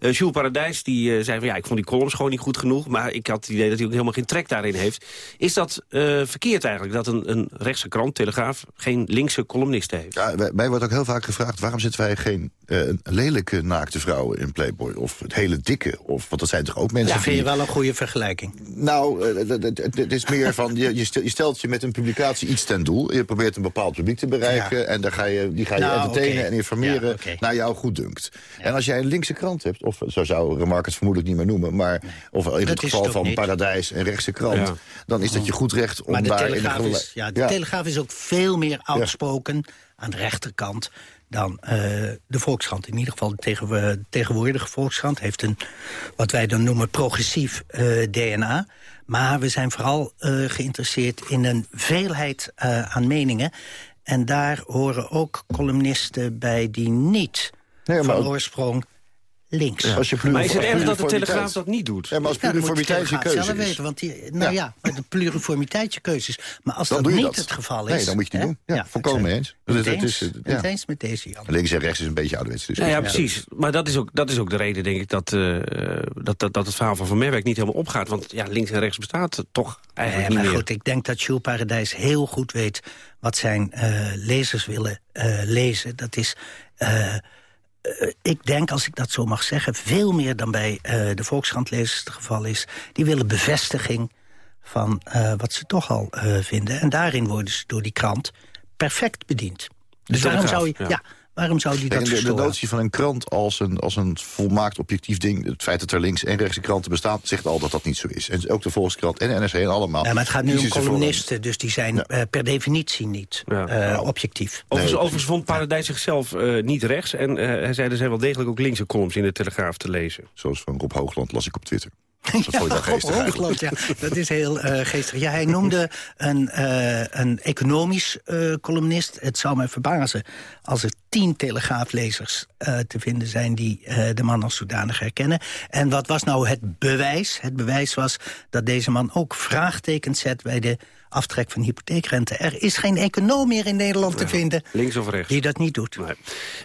Eh Jules Paradijs die eh, zei van ja, ik vond die columns gewoon niet goed genoeg, maar ik had het idee dat hij ook helemaal geen trek daarin heeft. Is dat eh, verkeerd eigenlijk, dat een, een rechtse krant, Telegraaf, geen linkse columnisten heeft? Ja, wij, mij wordt ook heel vaak gevraagd... waarom zetten wij geen eh, lelijke naakte vrouwen in Playboy? Of het hele dikke? Of, want dat zijn toch ook mensen Ja, vind je wel een goede vergelijking. Nou, eh, het- is meer van... Je, je stelt je met een publicatie iets ten doel. Je probeert een bepaald publiek te bereiken. Kijken... en daar ga je, die ga je Nou, entertainen en informeren Ja, naar jou goed dunkt. En als jij een linkse krant hebt, of zo zou Remark het vermoedelijk niet meer noemen... maar of in Dat het geval het van niet. Paradijs een rechtse krant... Dan is dat je goed recht om Maar de daar in gele- is, ja, de Telegraaf is ook veel meer outspoken aan de rechterkant dan eh, de Volkskrant. In ieder geval de tegen, de tegenwoordige Volkskrant heeft een, wat wij dan noemen, progressief eh, DNA. Maar we zijn vooral eh, geïnteresseerd in een veelheid aan meningen. En daar horen ook columnisten bij die niet maar van oorsprong links. Ja. Als je Maar is het erg dat de Telegraaf dat niet doet? Ja, maar als pluriformiteit je keuze zelf weten, want die, nou Ja. de pluriformiteit je keuze is. Maar als Dan dat niet dat. het geval is... Nee, dan moet je het niet doen. Ja, volkomen eens. Het Dat- dat eens, is, ja. het eens met deze, Jan. Links en rechts is een beetje ouderwets. Dus Nou ja, precies. Maar dat is ook, dat is ook de reden, denk ik, dat, eh, dat, dat, dat het verhaal van Van Merwijk niet helemaal opgaat. Want ja, links en rechts bestaat toch eigenlijk niet meer. goed, ik denk dat Jules Paradijs heel goed weet... wat zijn eh, lezers willen eh, lezen. Dat is... ik denk, als ik dat zo mag zeggen... veel meer dan bij eh, de Volkskrant-lezers het geval is. Die willen bevestiging van eh, wat ze toch al eh, vinden. En daarin worden ze door die krant perfect bediend. Dus Telegraaf, zou, je, ja. ja. Waarom zou die Kijk, dat de, de verstoren? notie van een krant als een, als een volmaakt objectief ding... het feit dat er links- en rechtse kranten bestaan... zegt al dat dat niet zo is. En ook de Volkskrant en de NRC en allemaal... Ja, maar het gaat nu om columnisten, dus die zijn eh, per definitie niet eh, objectief. Overigens, overigens vond Paradijs zichzelf eh, niet rechts. En eh, hij zei er zijn wel degelijk ook linkse columns in de Telegraaf te lezen. Zoals van Rob Hoogland las ik op Twitter. Dat Ja, geestig Rob eigenlijk. Hoogland, ja, dat is heel eh, geestig. Ja, hij noemde een, eh, een economisch eh, columnist. Het zou mij verbazen als er tien telegraaflezers te vinden zijn... die de man als zodanig herkennen. En wat was nou het bewijs? Het bewijs was dat deze man ook vraagtekens zet... bij de aftrek van hypotheekrente. Er is geen econoom meer in Nederland te vinden... Links of rechts? die dat niet doet.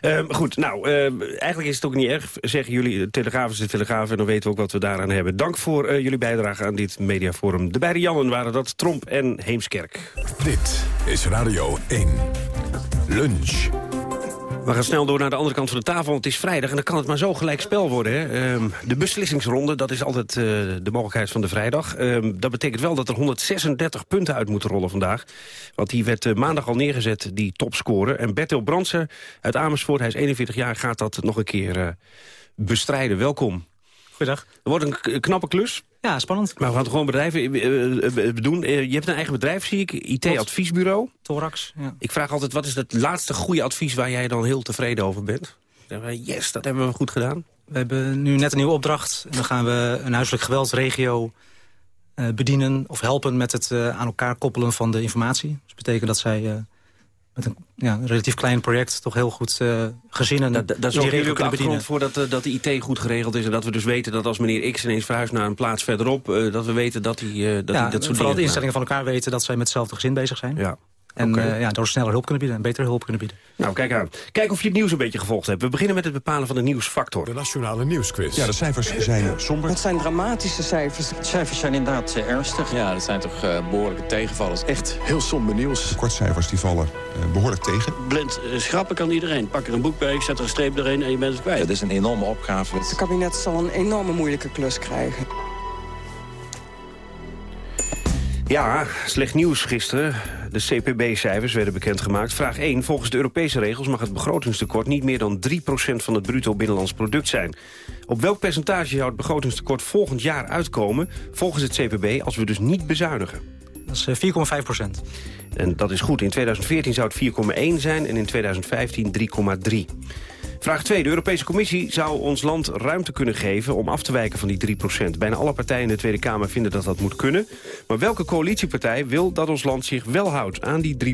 Ehm, goed, nou, ehm, eigenlijk is het ook niet erg, zeggen jullie. De Telegraaf is de Telegraaf en dan weten we ook wat we daaraan hebben. Dank voor eh, jullie bijdrage aan dit mediaforum. De beide Jannen waren dat, Tromp en Heemskerk. Dit is Radio 1. Lunch. We gaan snel door naar de andere kant van de tafel. want Het is vrijdag en dan kan het maar zo gelijk spel worden. Hè? Ehm, de beslissingsronde, dat is altijd eh, de mogelijkheid van de vrijdag. Ehm, dat betekent wel dat er 136 punten uit moeten rollen vandaag. Want die werd eh, maandag al neergezet, die topscorer. En Bertil Brandsen uit Amersfoort, hij is 41 jaar, gaat dat nog een keer eh, bestrijden. Welkom. Goedendag. Er wordt een knappe klus. Ja, spannend. Maar we gaan gewoon bedrijven eh, eh, doen. Eh, je hebt een eigen bedrijf, zie ik. IT-adviesbureau. Thorax, ja. Ik vraag altijd, wat is het laatste goede advies waar jij dan heel tevreden over bent? Yes, dat hebben we goed gedaan. We hebben nu net een nieuwe opdracht. En dan gaan we een huiselijk geweldsregio bedienen of helpen met het aan elkaar koppelen van de informatie. Dus dat betekent dat zij met een, ja, een relatief klein project toch heel goed eh, gezinnen Dat, dat in die zorgen jullie ook de achtergrond voor dat, eh, dat de IT goed geregeld is. En dat we dus weten dat als meneer X ineens verhuist naar een plaats verderop... eh, dat we weten dat hij, dat, ja, hij dat soort vooral de instellingen van elkaar weten dat zij met hetzelfde gezin bezig zijn. Ja. En eh, ja, door sneller hulp kunnen bieden en betere hulp kunnen bieden. Nou, kijk aan. Kijk of je het nieuws een beetje gevolgd hebt. We beginnen met het bepalen van de nieuwsfactor. De Nationale Nieuwsquiz. Ja, de cijfers zijn somber. Het zijn dramatische cijfers. De cijfers zijn inderdaad eh, ernstig. Ja, dat zijn toch eh, behoorlijke tegenvallers. Echt heel somber nieuws. Kortcijfers die vallen eh, behoorlijk tegen. Blind eh, schrappen kan iedereen. Pak er een boek bij, zet er een streep doorheen en je bent het kwijt. Het is een enorme opgave. Het kabinet zal een enorme moeilijke klus krijgen. Ja, slecht nieuws gisteren. De CPB-cijfers werden bekendgemaakt. Vraag 1. Volgens de Europese regels mag het begrotingstekort niet meer dan 3% van het bruto binnenlands product zijn. Op welk percentage zou het begrotingstekort volgend jaar uitkomen... volgens het CPB als we dus niet bezuinigen? Dat is eh, 4,5 procent. En dat is goed. In 2014 zou het 4,1 zijn en in 2015 3,3. Vraag 2. De Europese Commissie zou ons land ruimte kunnen geven... om af te wijken van die 3% Bijna alle partijen in de Tweede Kamer vinden dat dat moet kunnen. Maar welke coalitiepartij wil dat ons land zich wel houdt aan die 3%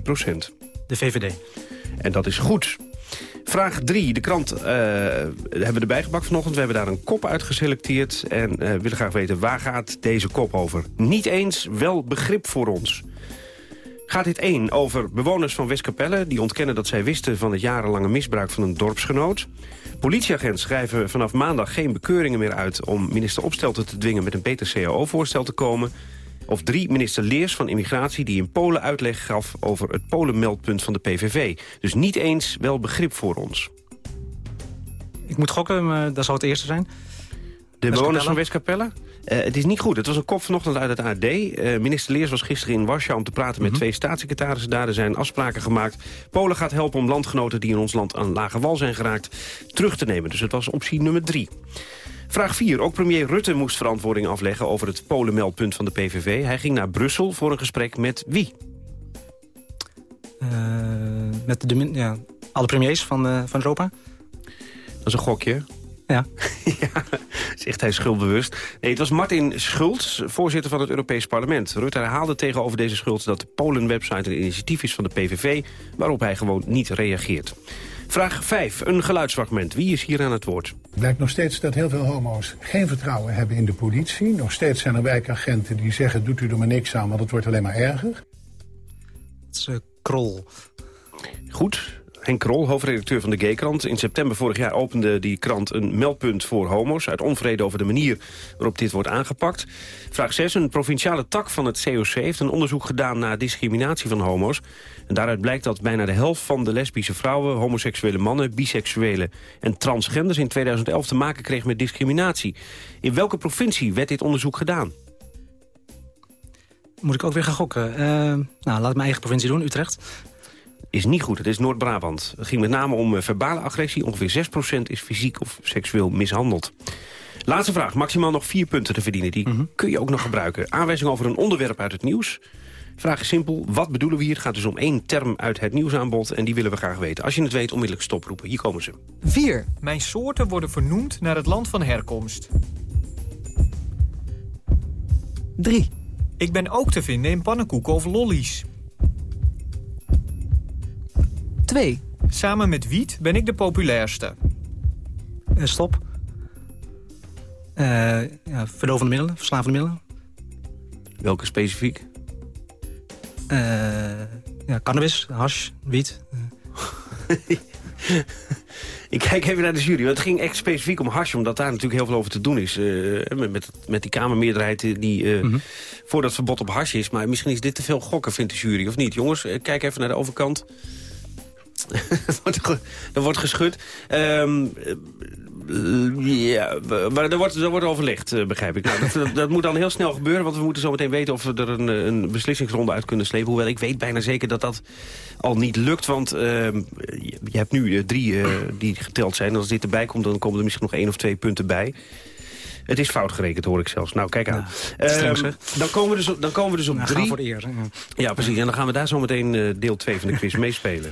De VVD. En dat is goed. Vraag 3. De krant eh, hebben we erbij gepakt vanochtend. We hebben daar een kop uit geselecteerd. En eh, willen graag weten, waar gaat deze kop over? Niet eens wel begrip voor ons. Gaat dit één over bewoners van Westkapelle... die ontkennen dat zij wisten van het jarenlange misbruik van een dorpsgenoot. Politieagenten schrijven vanaf maandag geen bekeuringen meer uit... om minister Opstelten te dwingen met een beter CAO-voorstel te komen. Of drie, minister Leers van Immigratie die in Polen uitleg gaf... over het Polenmeldpunt van de PVV. Dus niet eens wel begrip voor ons. Ik moet gokken, maar dat zal het eerste zijn. De bewoners van Westkapelle? Eh, het is niet goed. Het was een kop vanochtend uit het AD. Uh, minister Leers was gisteren in Warschau om te praten met mhm. twee staatssecretarissen. Daar zijn afspraken gemaakt. Polen gaat helpen om landgenoten die in ons land aan lage wal zijn geraakt terug te nemen. Dus het was optie nummer drie. Vraag 4. Ook premier Rutte moest verantwoording afleggen over het Polenmeldpunt van de PVV. Hij ging naar Brussel voor een gesprek met wie? Uh, met de, ja, alle premiers van, uh, van Europa. Dat is een gokje. Ja. ja, zegt hij schuldbewust. Nee, het was Martin Schulz, voorzitter van het Europees Parlement. Rutte herhaalde tegenover deze Schulz dat de Polen-website een initiatief is van de PVV... waarop hij gewoon niet reageert. Vraag 5, een geluidsfragment. Wie is hier aan het woord? Het blijkt nog steeds dat heel veel homo's geen vertrouwen hebben in de politie. Nog steeds zijn er wijkagenten die zeggen, doet u er maar niks aan, want het wordt alleen maar erger. Het is uh, Krol. Goed, Henk Krol, hoofdredacteur van de Gaykrant. In september vorig jaar opende die krant een meldpunt voor homo's... uit onvrede over de manier waarop dit wordt aangepakt. Vraag 6. Een provinciale tak van het COC heeft een onderzoek gedaan... naar discriminatie van homo's. En daaruit blijkt dat bijna de helft van de lesbische vrouwen... homoseksuele mannen, biseksuele en transgenders in 2011 te maken kreeg met discriminatie. In welke provincie werd dit onderzoek gedaan? Moet ik ook weer gaan gokken? Uh, nou, laat mijn eigen provincie doen, Utrecht is niet goed. Het is Noord-Brabant. Het ging met name om eh, verbale agressie. Ongeveer 6% is fysiek of seksueel mishandeld. Laatste vraag. Maximaal nog vier punten te verdienen. Die mhm. kun je ook nog gebruiken. Aanwijzing over een onderwerp uit het nieuws. Vraag is simpel. Wat bedoelen we hier? Het gaat dus om één term uit het nieuwsaanbod. En die willen we graag weten. Als je het weet, onmiddellijk stoproepen. Hier komen ze. 4. Mijn soorten worden vernoemd naar het land van herkomst. 3. Ik ben ook te vinden in pannenkoeken of lollies. 2. Samen met Wiet ben ik de populairste. Uh, stop. Uh, ja, verdovende middelen, verslavende middelen. Welke specifiek? Uh, ja, cannabis, hash, wiet. Ik kijk even naar de jury. Want het ging echt specifiek om hash, omdat daar natuurlijk heel veel over te doen is. met, met, met, die Kamermeerderheid die uh, mm -hmm. voor dat verbod op hash is. Maar misschien is dit te veel gokken, vindt de jury, of niet? Jongens, kijk even naar de overkant. er wordt geschud. Um, ja, maar er wordt, er wordt overlegd, eh, begrijp ik. Nou, dat, dat, moet dan heel snel gebeuren, want we moeten zo meteen weten... of we er een, een beslissingsronde uit kunnen slepen. Hoewel ik weet bijna zeker dat dat al niet lukt. Want uh, je hebt nu drie uh, die geteld zijn. En als dit erbij komt, dan komen er misschien nog één of twee punten bij. Het is fout gerekend, hoor ik zelfs. Nou, kijk aan. Ja, um, dan, komen we dus, dan komen we dus op nou, drie. voor de eer. Ja. ja. precies. En dan gaan we daar zo meteen deel 2 van de quiz meespelen.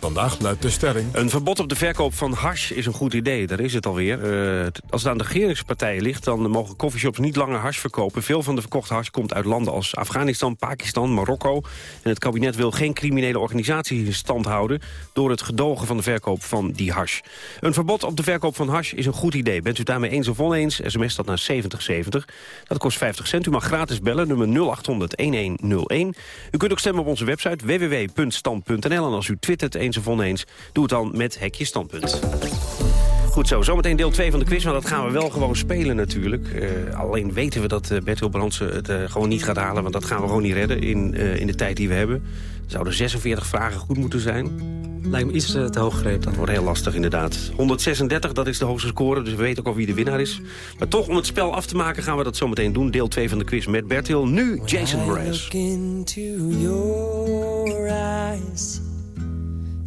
Vandaag luidt de stelling... Een verbod op de verkoop van hash is een goed idee. Daar is het alweer. Uh, als het aan de regeringspartijen ligt... dan mogen coffeeshops niet langer hash verkopen. Veel van de verkochte hash komt uit landen als Afghanistan, Pakistan, Marokko. En het kabinet wil geen criminele organisatie in stand houden... door het gedogen van de verkoop van die hash. Een verbod op de verkoop van hash is een goed idee. Bent u daarmee eens of oneens? SMS dat naar 7070. Dat kost 50 cent. U mag gratis bellen, nummer 0800-1101. U kunt ook stemmen op onze website www.stand.nl. En als u twittert eens of oneens, doe het dan met Hekje Standpunt. Goed zo, zometeen deel 2 van de quiz, maar dat gaan we wel gewoon spelen natuurlijk. Uh, alleen weten we dat uh, Bert Hilbrandsen het uh, gewoon niet gaat halen... want dat gaan we gewoon niet redden in, in de tijd die we hebben. Er zouden 46 vragen goed moeten zijn. Lijkt me iets te hoog gegrepen. Dat wordt heel lastig inderdaad. 136, dat is de hoogste score, dus we weten ook al wie de winnaar is. Maar toch, om het spel af te maken, gaan we dat zometeen doen. Deel 2 van de quiz met Bert Hill. Nu Jason Mraz.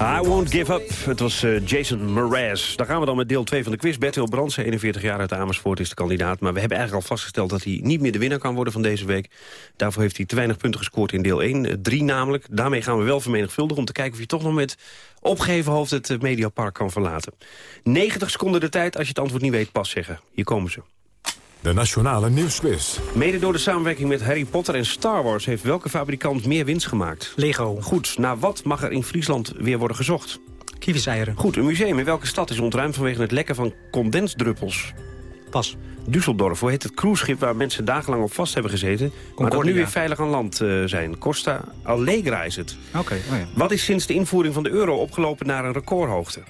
I Won't Give Up. Het was eh, Jason Mraz. Daar gaan we dan met deel 2 van de quiz. Bertil Brandsen, 41 jaar uit Amersfoort, is de kandidaat. Maar we hebben eigenlijk al vastgesteld dat hij niet meer de winnaar kan worden van deze week. Daarvoor heeft hij te weinig punten gescoord in deel 1. Eh, drie namelijk. Daarmee gaan we wel vermenigvuldigen om te kijken of je toch nog met opgeheven hoofd het eh, Mediapark kan verlaten. 90 seconden de tijd. Als je het antwoord niet weet, pas zeggen. Hier komen ze. De Nationale Nieuwsquiz. Mede door de samenwerking met Harry Potter en Star Wars... heeft welke fabrikant meer winst gemaakt? Lego. Goed, naar wat mag er in Friesland weer worden gezocht? Kiwiseieren. Goed, een museum in welke stad is ontruimd vanwege het lekken van condensdruppels? Pas. Düsseldorf, hoe heet het cruiseschip waar mensen dagenlang op vast hebben gezeten... maar dat Concordia. nu weer veilig aan land eh, zijn? Costa Allegra is het. Oké, oh ja. Wat is sinds de invoering van de euro opgelopen naar een recordhoogte?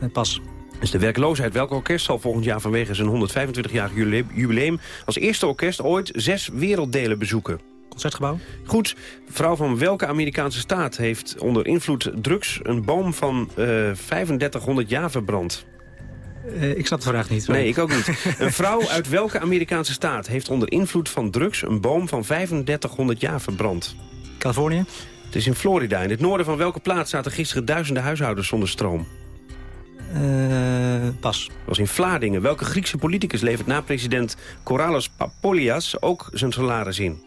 Eh, Pas. Dus de werkloosheid. Welk orkest zal volgend jaar vanwege zijn 125-jarig jubileum... als eerste orkest ooit zes werelddelen bezoeken? Concertgebouw. Goed. Vrouw van welke Amerikaanse staat heeft onder invloed drugs... een boom van eh 3500 jaar verbrand? Eh, ik snap de vraag niet. sorry. Nee, ik ook niet. Een vrouw uit welke Amerikaanse staat heeft onder invloed van drugs... een boom van 3500 jaar verbrand? Californië. Het is in Florida. In het noorden van welke plaats zaten gisteren duizenden huishoudens zonder stroom? Pas. Dat was in Vlaardingen. Welke Griekse politicus levert na president Corrales Papoulias ook zijn salaris in?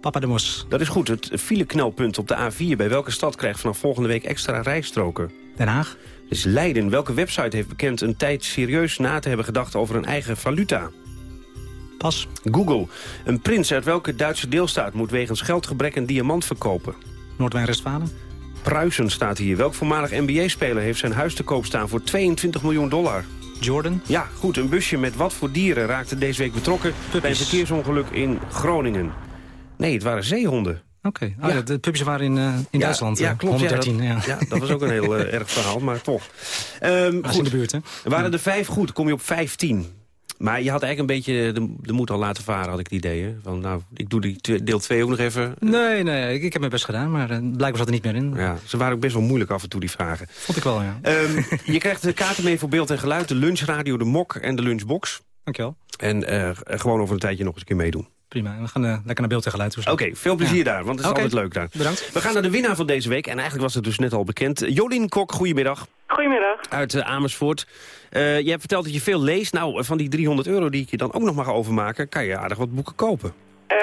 Papademos. Dat is goed. Het fileknelpunt op de A4 bij welke stad krijgt vanaf volgende week extra rijstroken? Den Haag. Dat is Leiden. Welke website heeft bekend een tijd serieus na te hebben gedacht over een eigen valuta? Pas. Google. Een prins uit welke Duitse deelstaat moet wegens geldgebrek een diamant verkopen? Noordwijn-Restfalen. Pruisen staat hier. Welk voormalig NBA-speler heeft zijn huis te koop staan voor 22 miljoen dollar? Jordan. Ja, goed. Een busje met wat voor dieren raakte deze week betrokken... bij een verkeersongeluk in Groningen? Nee, het waren zeehonden. Oké. Ja. De pupjes waren in, eh, in Ja, Duitsland. Ja, eh, klopt. 113, ja, dat, ja, dat was ook een heel eh, erg verhaal, maar toch. Maar is in goed, de buurt, hè? waren er vijf goed, kom je op 15. Maar je had eigenlijk een beetje de, de moed al laten varen, had ik het idee. Hè? Van, nou, ik doe die deel 2 ook nog even. Nee, nee, ik, ik heb mijn best gedaan, maar eh, blijkbaar zat er niet meer in. Ja, ze waren ook best wel moeilijk af en toe, die vragen. Vond ik wel, ja. Ehm, je krijgt de kaarten mee voor beeld en geluid, de lunchradio, de mok en de lunchbox. Dankjewel. En eh, gewoon over een tijdje nog eens een keer meedoen. Prima. We gaan eh, lekker naar beeld en geluid. toe. Oké, veel plezier Ja. daar, want het is altijd leuk daar. Bedankt. We gaan naar de winnaar van deze week. En eigenlijk was het dus net al bekend. Jolien Kok, goedemiddag. Goedemiddag. Uit eh, Amersfoort. Eh, je hebt verteld dat je veel leest. Nou, van die 300 euro die ik je dan ook nog mag overmaken... kan je aardig wat boeken kopen. Eh,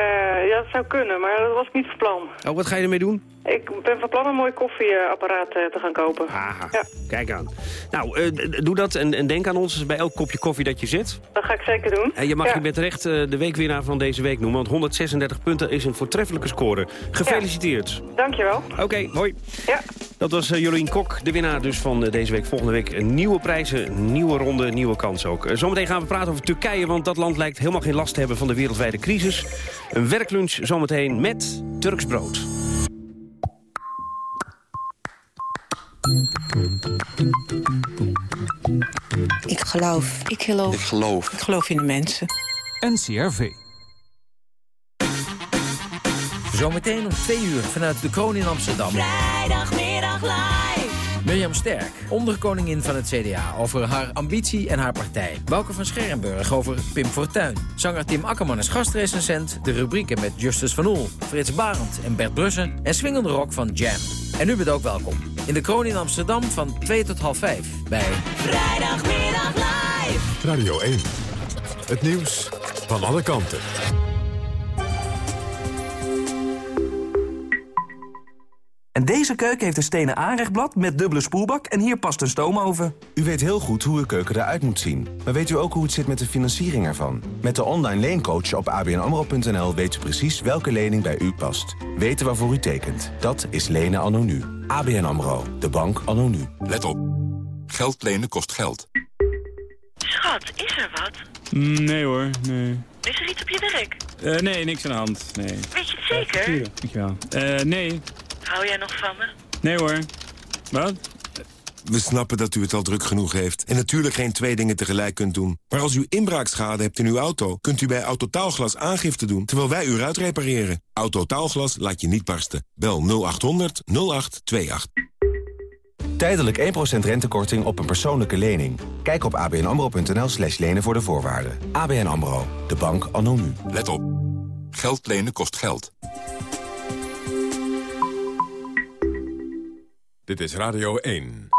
ja, dat zou kunnen, maar dat was niet van plan. Oh, wat ga je ermee doen? Ik ben van plan een mooi koffieapparaat eh, te gaan kopen. Aha, Ja. kijk aan. Nou, eh, doe dat en, en denk aan ons bij elk kopje koffie dat je zet. Dat ga ik zeker doen. En je mag ja. je met recht eh, de weekwinnaar van deze week noemen. Want 136 punten is een voortreffelijke score. Gefeliciteerd. Dankjewel. Oké, hoi. Ja. Dat was eh, Jolien Kok, de winnaar dus van eh, deze week. Volgende week nieuwe prijzen, nieuwe ronde, nieuwe kans ook. Eh, zometeen gaan we praten over Turkije, want dat land lijkt helemaal geen last te hebben van de wereldwijde crisis. Een werklunch zometeen met Turks brood. Ik geloof. Ik geloof. Ik geloof. Ik geloof in de mensen. NCRV. Zometeen om twee uur vanuit de kroon in Amsterdam. Vrijdagmiddag live. Mirjam Sterk, onderkoningin van het CDA, over haar ambitie en haar partij. Wouke van Scherrenburg over Pim Fortuyn. Zanger Tim Akkerman is gastrecensent. De rubrieken met Justus van Oel, Frits Barend en Bert Brussen. En swingende rock van Jam. En u bent ook welkom. In de kroon in Amsterdam van 2 tot half 5 bij... Vrijdagmiddag live. Radio 1. Het nieuws van alle kanten. En deze keuken heeft een stenen aanrechtblad met dubbele spoelbak en hier past een stoomoven. U weet heel goed hoe uw keuken eruit moet zien. Maar weet u ook hoe het zit met de financiering ervan? Met de online leencoach op abnamro.nl weet u precies welke lening bij u past. Weten waarvoor u tekent. Dat is lenen anno nu. ABN AMRO. De bank anno nu. Let op. Geld lenen kost geld. Schat, is er wat? Nee hoor, nee. Is er iets op je werk? Uh, nee, niks aan de hand, nee. Weet je het zeker? Ja, dankjewel. Uh, nee. Hou jij nog van me? Nee hoor. Wat? We snappen dat u het al druk genoeg heeft en natuurlijk geen twee dingen tegelijk kunt doen. Maar als u inbraakschade hebt in uw auto, kunt u bij Autotaalglas aangifte doen terwijl wij u eruit repareren. Autotaalglas laat je niet barsten. Bel 0800 0828. Tijdelijk 1% rentekorting op een persoonlijke lening. Kijk op abnamro.nl slash lenen voor de voorwaarden. ABN AMRO, de bank anno nu. Let op. Geld lenen kost geld. Dit is Radio 1.